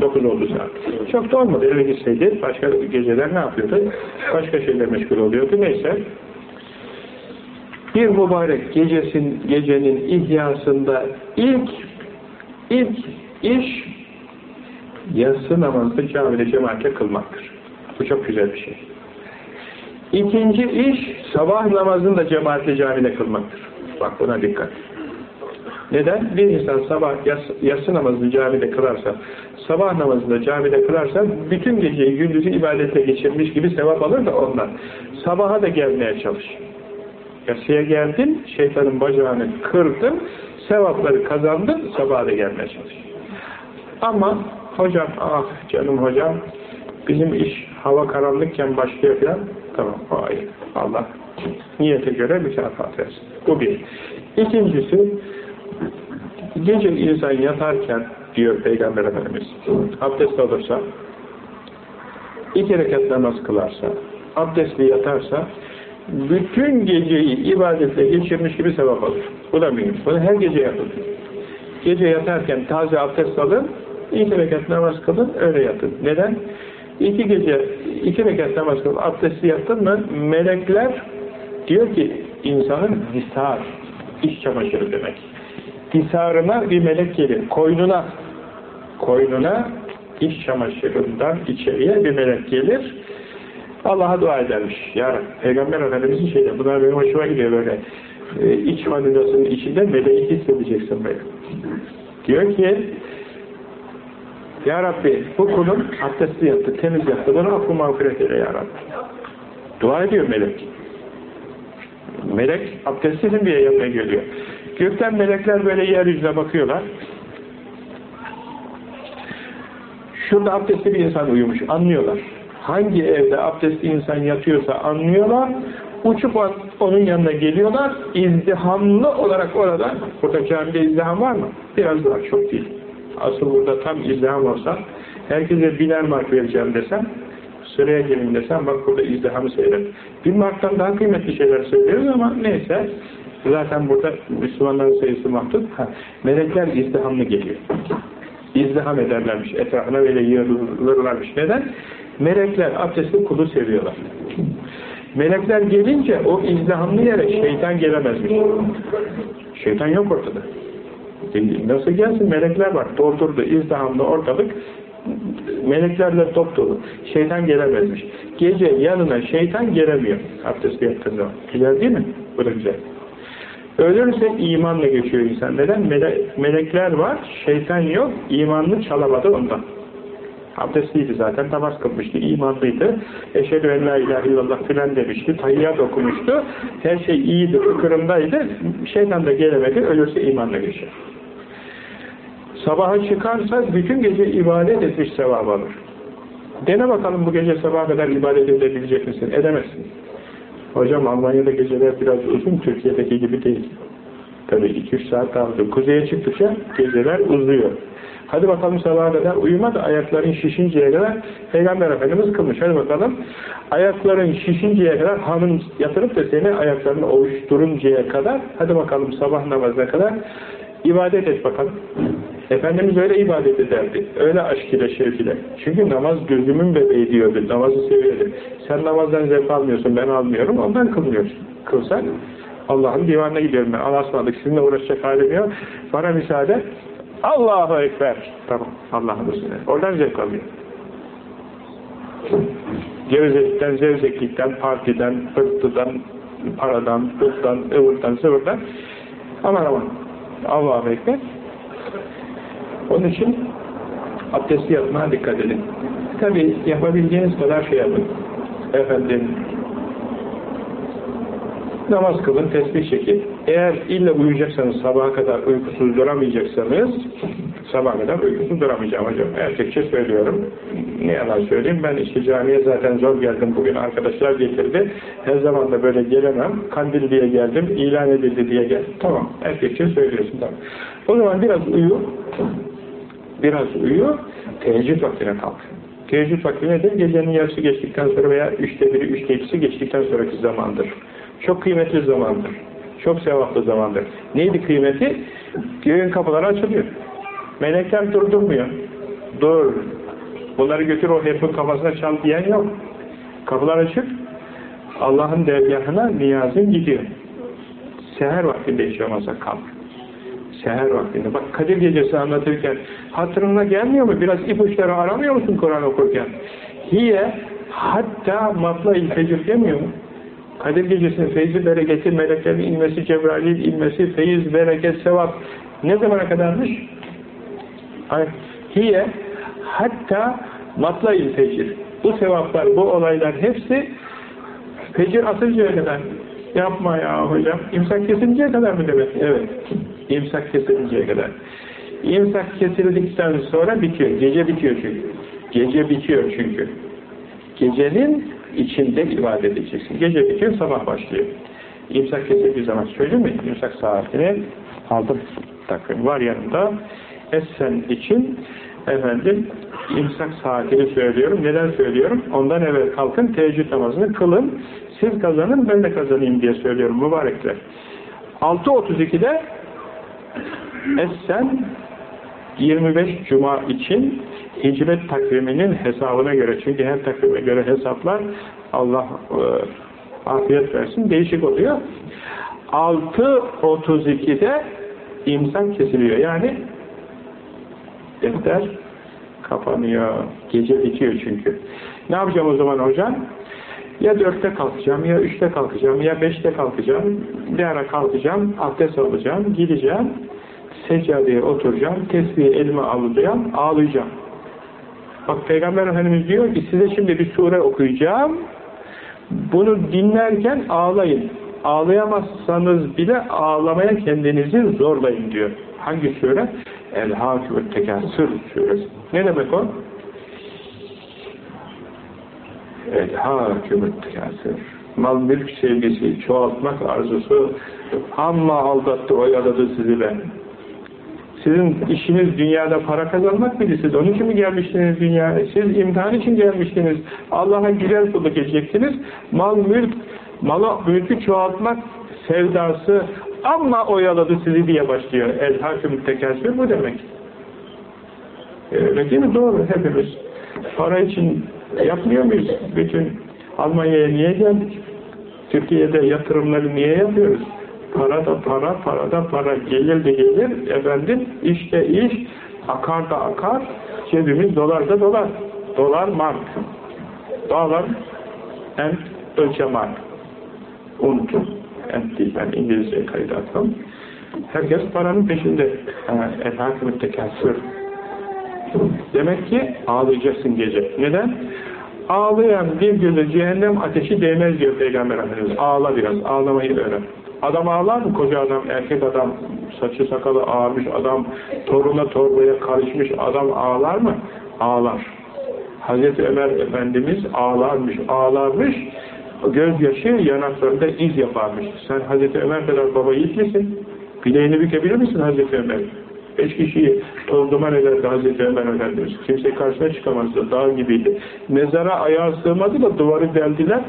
A: 9 oldu saat. Çok da olmadı. Eve gitseydi başka geceler ne yapıyordu? Başka şeyle meşgul oluyordu. Neyse. Bir mübarek gecesin, gecenin ihyasında ilk ilk iş yatsı namazını camide cemaatle kılmaktır. Bu çok güzel bir şey. İkinci iş sabah namazını da cemaatle camide kılmaktır. Bak buna dikkat. Neden? Bir insan sabah yatsı, yatsı namazını camide kılarsa, sabah namazını da camide kılarsa bütün geceyi gündüzü ibadete geçirmiş gibi sevap alır da ondan. Sabaha da gelmeye çalış. Yatsıya geldin, şeytanın bacağını kırdın, sevapları kazandın, sabaha da gelmeye çalış. Ama hocam, ah canım hocam, bizim iş hava karanlıkken başlıyor falan, tamam, hayır, Allah niyete göre mükafat versin. Bu bir. İkincisi, gece insan yatarken, diyor Peygamber Efendimiz, abdest alırsa, iki rekat namaz kılarsa, abdestli yatarsa, bütün geceyi ibadetle geçirmiş gibi sevap alır. Bu da mühim. Bunu her gece yapın. Gece yatarken taze abdest alın, iki rekat namaz kılın, öyle yatın. Neden? İki gece, iki rekat namaz kılın, abdesti yattın mı, melekler diyor ki, insanın disar, iç çamaşırı demek. Disarına bir melek gelir, koynuna, koynuna, iç çamaşırından içeriye bir melek gelir, Allah'a dua edermiş. Ya Peygamber Efendimiz'in şeyde, bunlar benim hoşuma gidiyor böyle. E, iç manilasının içinde meleği hissedeceksin böyle. Diyor ki, Ya Rabbi bu kulun abdestli yaptı, temiz yaptı, bana affı mağfiret eyle Ya Rabbi. Dua ediyor melek. Melek abdestsizin diye yapmaya geliyor. Gökten melekler böyle yeryüzüne bakıyorlar. Şurada abdestli bir insan uyumuş, anlıyorlar hangi evde abdestli insan yatıyorsa anlıyorlar, uçup onun yanına geliyorlar, izdihamlı olarak orada, burada camide izdiham var mı? Biraz var, çok değil. Asıl burada tam izdiham olsa, herkese biner mark vereceğim desem, sıraya gelin desem, bak burada izdihamı seyret. Bir marktan daha kıymetli şeyler söylüyoruz ama neyse, zaten burada Müslümanların sayısı mahdut. Ha, melekler izdihamlı geliyor. İzdiham ederlermiş, etrafına böyle yığılırlarmış. Neden? Melekler abdestli kulu seviyorlar. Melekler gelince o izdihamlı yere şeytan gelemezmiş. Şeytan yok ortada. Nasıl gelsin? Melekler var. Doldurdu izdihamlı ortalık. Meleklerle top dolu. Şeytan gelemezmiş. Gece yanına şeytan gelemiyor. Abdestli yaptığı zaman. Güzel değil mi? Bu da güzel. Ölürse imanla geçiyor insan. Neden? Mele melekler var, şeytan yok, imanını çalamadı ondan. Abdestliydi zaten, namaz kılmıştı, imanlıydı. Eşhedü en la ilahe illallah filan demişti, tahiyyat okumuştu. Her şey iyiydi, fıkırındaydı. Şeytan da gelemedi, ölürse imanla geçer. Sabaha çıkarsa bütün gece ibadet etmiş sevap alır. Dene bakalım bu gece sabaha kadar ibadet edebilecek misin? Edemezsin. Hocam Almanya'da geceler biraz uzun, Türkiye'deki gibi değil. Tabii 2-3 saat daha uzun. Kuzeye çıktıkça geceler uzuyor. Hadi bakalım sabaha kadar uyuma ayakların şişinceye kadar Peygamber Efendimiz kılmış. Hadi bakalım. Ayakların şişinceye kadar hanım yatırıp da seni ayaklarını ovuşturuncaya kadar hadi bakalım sabah namazına kadar ibadet et bakalım. Efendimiz öyle ibadet ederdi. Öyle aşk ile şevk ile. Çünkü namaz gözümün bebeği diyordu. Namazı seviyordu. Sen namazdan zevk almıyorsun, ben almıyorum. Ondan kılmıyorsun. Kılsan Allah'ın divanına gidiyorum ben. Anlatmadık. Sizinle uğraşacak halim yok. Bana müsaade. Allahu Ekber. Tamam. Allah'ın üstüne. Oradan zevk alıyor. Gevezelikten, zevzeklikten, partiden, hırtıdan, paradan, hırttan, ıvırttan, sıvırdan. Aman aman. Allahu Ekber. Onun için abdesti yapmaya dikkat edin. Tabi yapabildiğiniz kadar şey yapın. Efendim namaz kılın, tesbih çekin. Eğer illa uyuyacaksanız, sabaha kadar uykusuz duramayacaksanız, sabaha kadar uykusuz duramayacağım hocam. Erkekçe söylüyorum. Ne yalan söyleyeyim, ben işte camiye zaten zor geldim bugün. Arkadaşlar getirdi. Her zaman da böyle gelemem. Kandil diye geldim, ilan edildi diye geldim. Tamam, erkekçe söylüyorsun tamam. O zaman biraz uyu, biraz uyu, teheccüd vaktine kalk. Teheccüd vakti nedir? Gecenin yarısı geçtikten sonra veya üçte biri, üçte ikisi geçtikten sonraki zamandır. Çok kıymetli zamandır. Çok sevaplı zamandır. Neydi kıymeti? Göğün kapıları açılıyor. Melekler durdurmuyor. Dur. Bunları götür o herifin kafasına çal diyen yok. Kapılar açık. Allah'ın dergahına niyazın gidiyor. Seher vaktinde hiç olmazsa kalk. Seher vaktinde. Bak Kadir Gecesi anlatırken hatırına gelmiyor mu? Biraz ipuçları aramıyor musun Kur'an okurken? Hiye hatta matla ilfecir demiyor mu? Kadir Gecesi'nin feyzi, bereketi, meleklerin inmesi, Cebrail inmesi, feyiz, bereket, sevap ne zamana kadarmış? Hiye hatta matla ilfecir. Bu sevaplar, bu olaylar hepsi fecir atıncaya kadar. Yapma ya hocam. İmsak kesinceye kadar mı demek? Evet. İmsak kesilinceye kadar. İmsak kesildikten sonra bitiyor. Gece bitiyor çünkü. Gece bitiyor çünkü. Gecenin içinde ibadet edeceksin. Gece bitiyor, sabah başlıyor. İmsak kesildiği zaman söyleyeyim mi? İmsak saatini aldım takvim var yanında. Essen için efendim imsak saatini söylüyorum. Neden söylüyorum? Ondan evvel kalkın, teheccüd namazını kılın. Siz kazanın, ben de kazanayım diye söylüyorum mübarekler. 6.32'de Essen 25 Cuma için hicret takviminin hesabına göre çünkü her takvime göre hesaplar Allah e, afiyet versin değişik oluyor. 6.32'de imsak kesiliyor. Yani defter kapanıyor. Gece bitiyor çünkü. Ne yapacağım o zaman hocam? Ya dörtte kalkacağım, ya üçte kalkacağım, ya beşte kalkacağım. Bir ara kalkacağım, abdest alacağım, gideceğim, seccadeye oturacağım, tesbihi elime alacağım, ağlayacağım. Bak Peygamber Efendimiz diyor ki size şimdi bir sure okuyacağım. Bunu dinlerken ağlayın. Ağlayamazsanız bile ağlamaya kendinizi zorlayın diyor. Hangi sure? El-Hakü Tekasür suresi. Ne demek o? El-Hakü Tekasür. Mal mülk sevgisi, çoğaltmak arzusu amma aldattı, oyaladı sizi ben. Sizin işiniz dünyada para kazanmak mıydı siz? Onun için mi gelmiştiniz dünyaya? Siz imtihan için gelmiştiniz. Allah'a güzel kulluk edeceksiniz. Mal, mülk, malı, mülkü çoğaltmak sevdası ama oyaladı sizi diye başlıyor. El haküm tekasür bu demek. Öyle değil mi? Doğru hepimiz. Para için yapmıyor muyuz? Bütün Almanya'ya niye geldik? Türkiye'de yatırımları niye yapıyoruz? Para da para, para da para. Gelir de gelir, efendim, işte iş, akar da akar, cebimiz dolar da dolar. Dolar mark. Dolar and ölçe mark. Unutun. And değil, ben İngilizce kayıt attım. Herkes paranın peşinde. El hakimit tekasür. Demek ki ağlayacaksın gece. Neden? Ağlayan bir göze cehennem ateşi değmez diyor Peygamber Efendimiz. Ağla biraz, ağlamayı öğren. Adam ağlar mı? Koca adam, erkek adam, saçı sakalı ağarmış adam, toruna torbaya karışmış adam ağlar mı? Ağlar. Hazreti Ömer Efendimiz ağlarmış, ağlarmış, gözyaşı yanaklarında iz yaparmış. Sen Hazreti Ömer kadar baba yiğit misin? Bileğini bükebilir misin Hazreti Ömer? Beş kişiyi toz duman ederdi Hazreti Ömer Efendimiz. Kimse karşısına çıkamazdı. Dağ gibiydi. Mezara ayağı sığmadı da duvarı deldiler.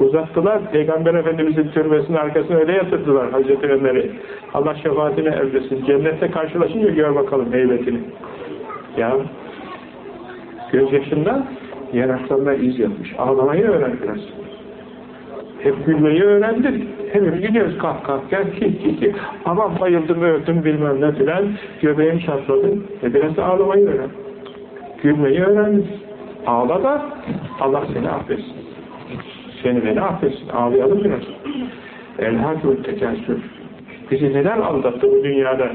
A: Uzattılar. Peygamber Efendimizin türbesinin arkasına öyle yatırdılar Hazreti Ömer'i. Allah şefaatine erdesin. Cennette karşılaşınca gör bakalım heybetini. Ya gözyaşından yanaklarına iz yapmış. Ağlamayı öğren biraz. Hep gülmeyi öğrendik. Hepimiz gidiyoruz kah kah gel ki ki ki. Aman bayıldım öldüm bilmem ne filan. Göbeğim çatladı. E biraz da ağlamayı öğren. Gülmeyi öğrendik. Ağla da Allah seni affetsin. Seni beni affetsin. Ağlayalım biraz. El-Hakû tekâsür. Bizi neler aldattı bu dünyada?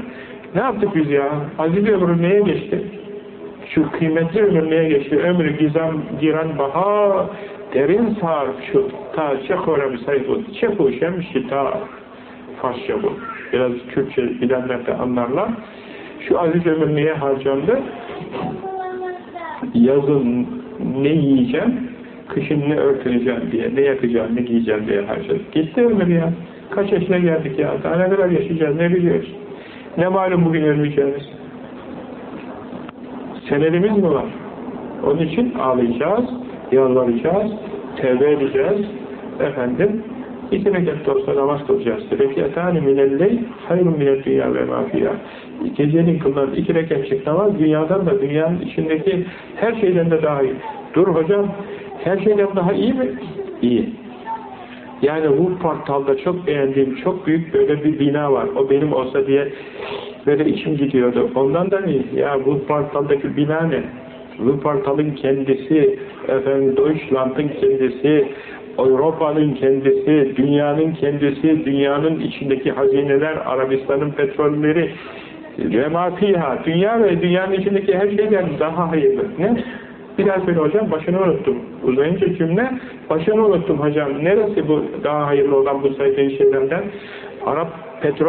A: Ne yaptık biz ya? Aziz ömrü neye geçti? Şu kıymetli ömür neye geçti? Ömrü gizem giren baha derin sarf şu ta çekora müsayfut çeku şemşi ta Farsça bu. Biraz Kürtçe bilenler de anlarlar. Şu aziz ömür niye harcandı? Yazın ne yiyeceğim, kışın ne örtüneceğim diye, ne yakacağım, ne giyeceğim diye harcadık. Gitti ömür ya. Kaç yaşına geldik ya? Daha ne kadar yaşayacağız, ne biliyoruz? Ne malum bugün ölmeyeceğiz? Senelimiz mi var? Onun için ağlayacağız, yalvaracağız, tevbe edeceğiz, efendim, İki rekat da olsa namaz kılacağız. Rekatani minelley hayrun minel dünya ve mafiyya. Gecenin kılınan iki rekatçık namaz dünyadan da dünyanın içindeki her şeyden de daha iyi. Dur hocam, her şeyden daha iyi mi? İyi. Yani bu portalda çok beğendiğim, çok büyük böyle bir bina var. O benim olsa diye böyle içim gidiyordu. Ondan da iyi. Ya bu portaldaki bina ne? Bu portalın kendisi, efendim Deutschland'ın kendisi, Avrupa'nın kendisi, dünyanın kendisi, dünyanın içindeki hazineler, Arabistan'ın petrolleri ve mafiha, dünya ve dünyanın içindeki her şeyden daha hayırlı. Ne? Bir daha hocam, başını unuttum. Uzayınca cümle, başını unuttum hocam. Neresi bu daha hayırlı olan bu sayfayı şeylerden? Arap petrol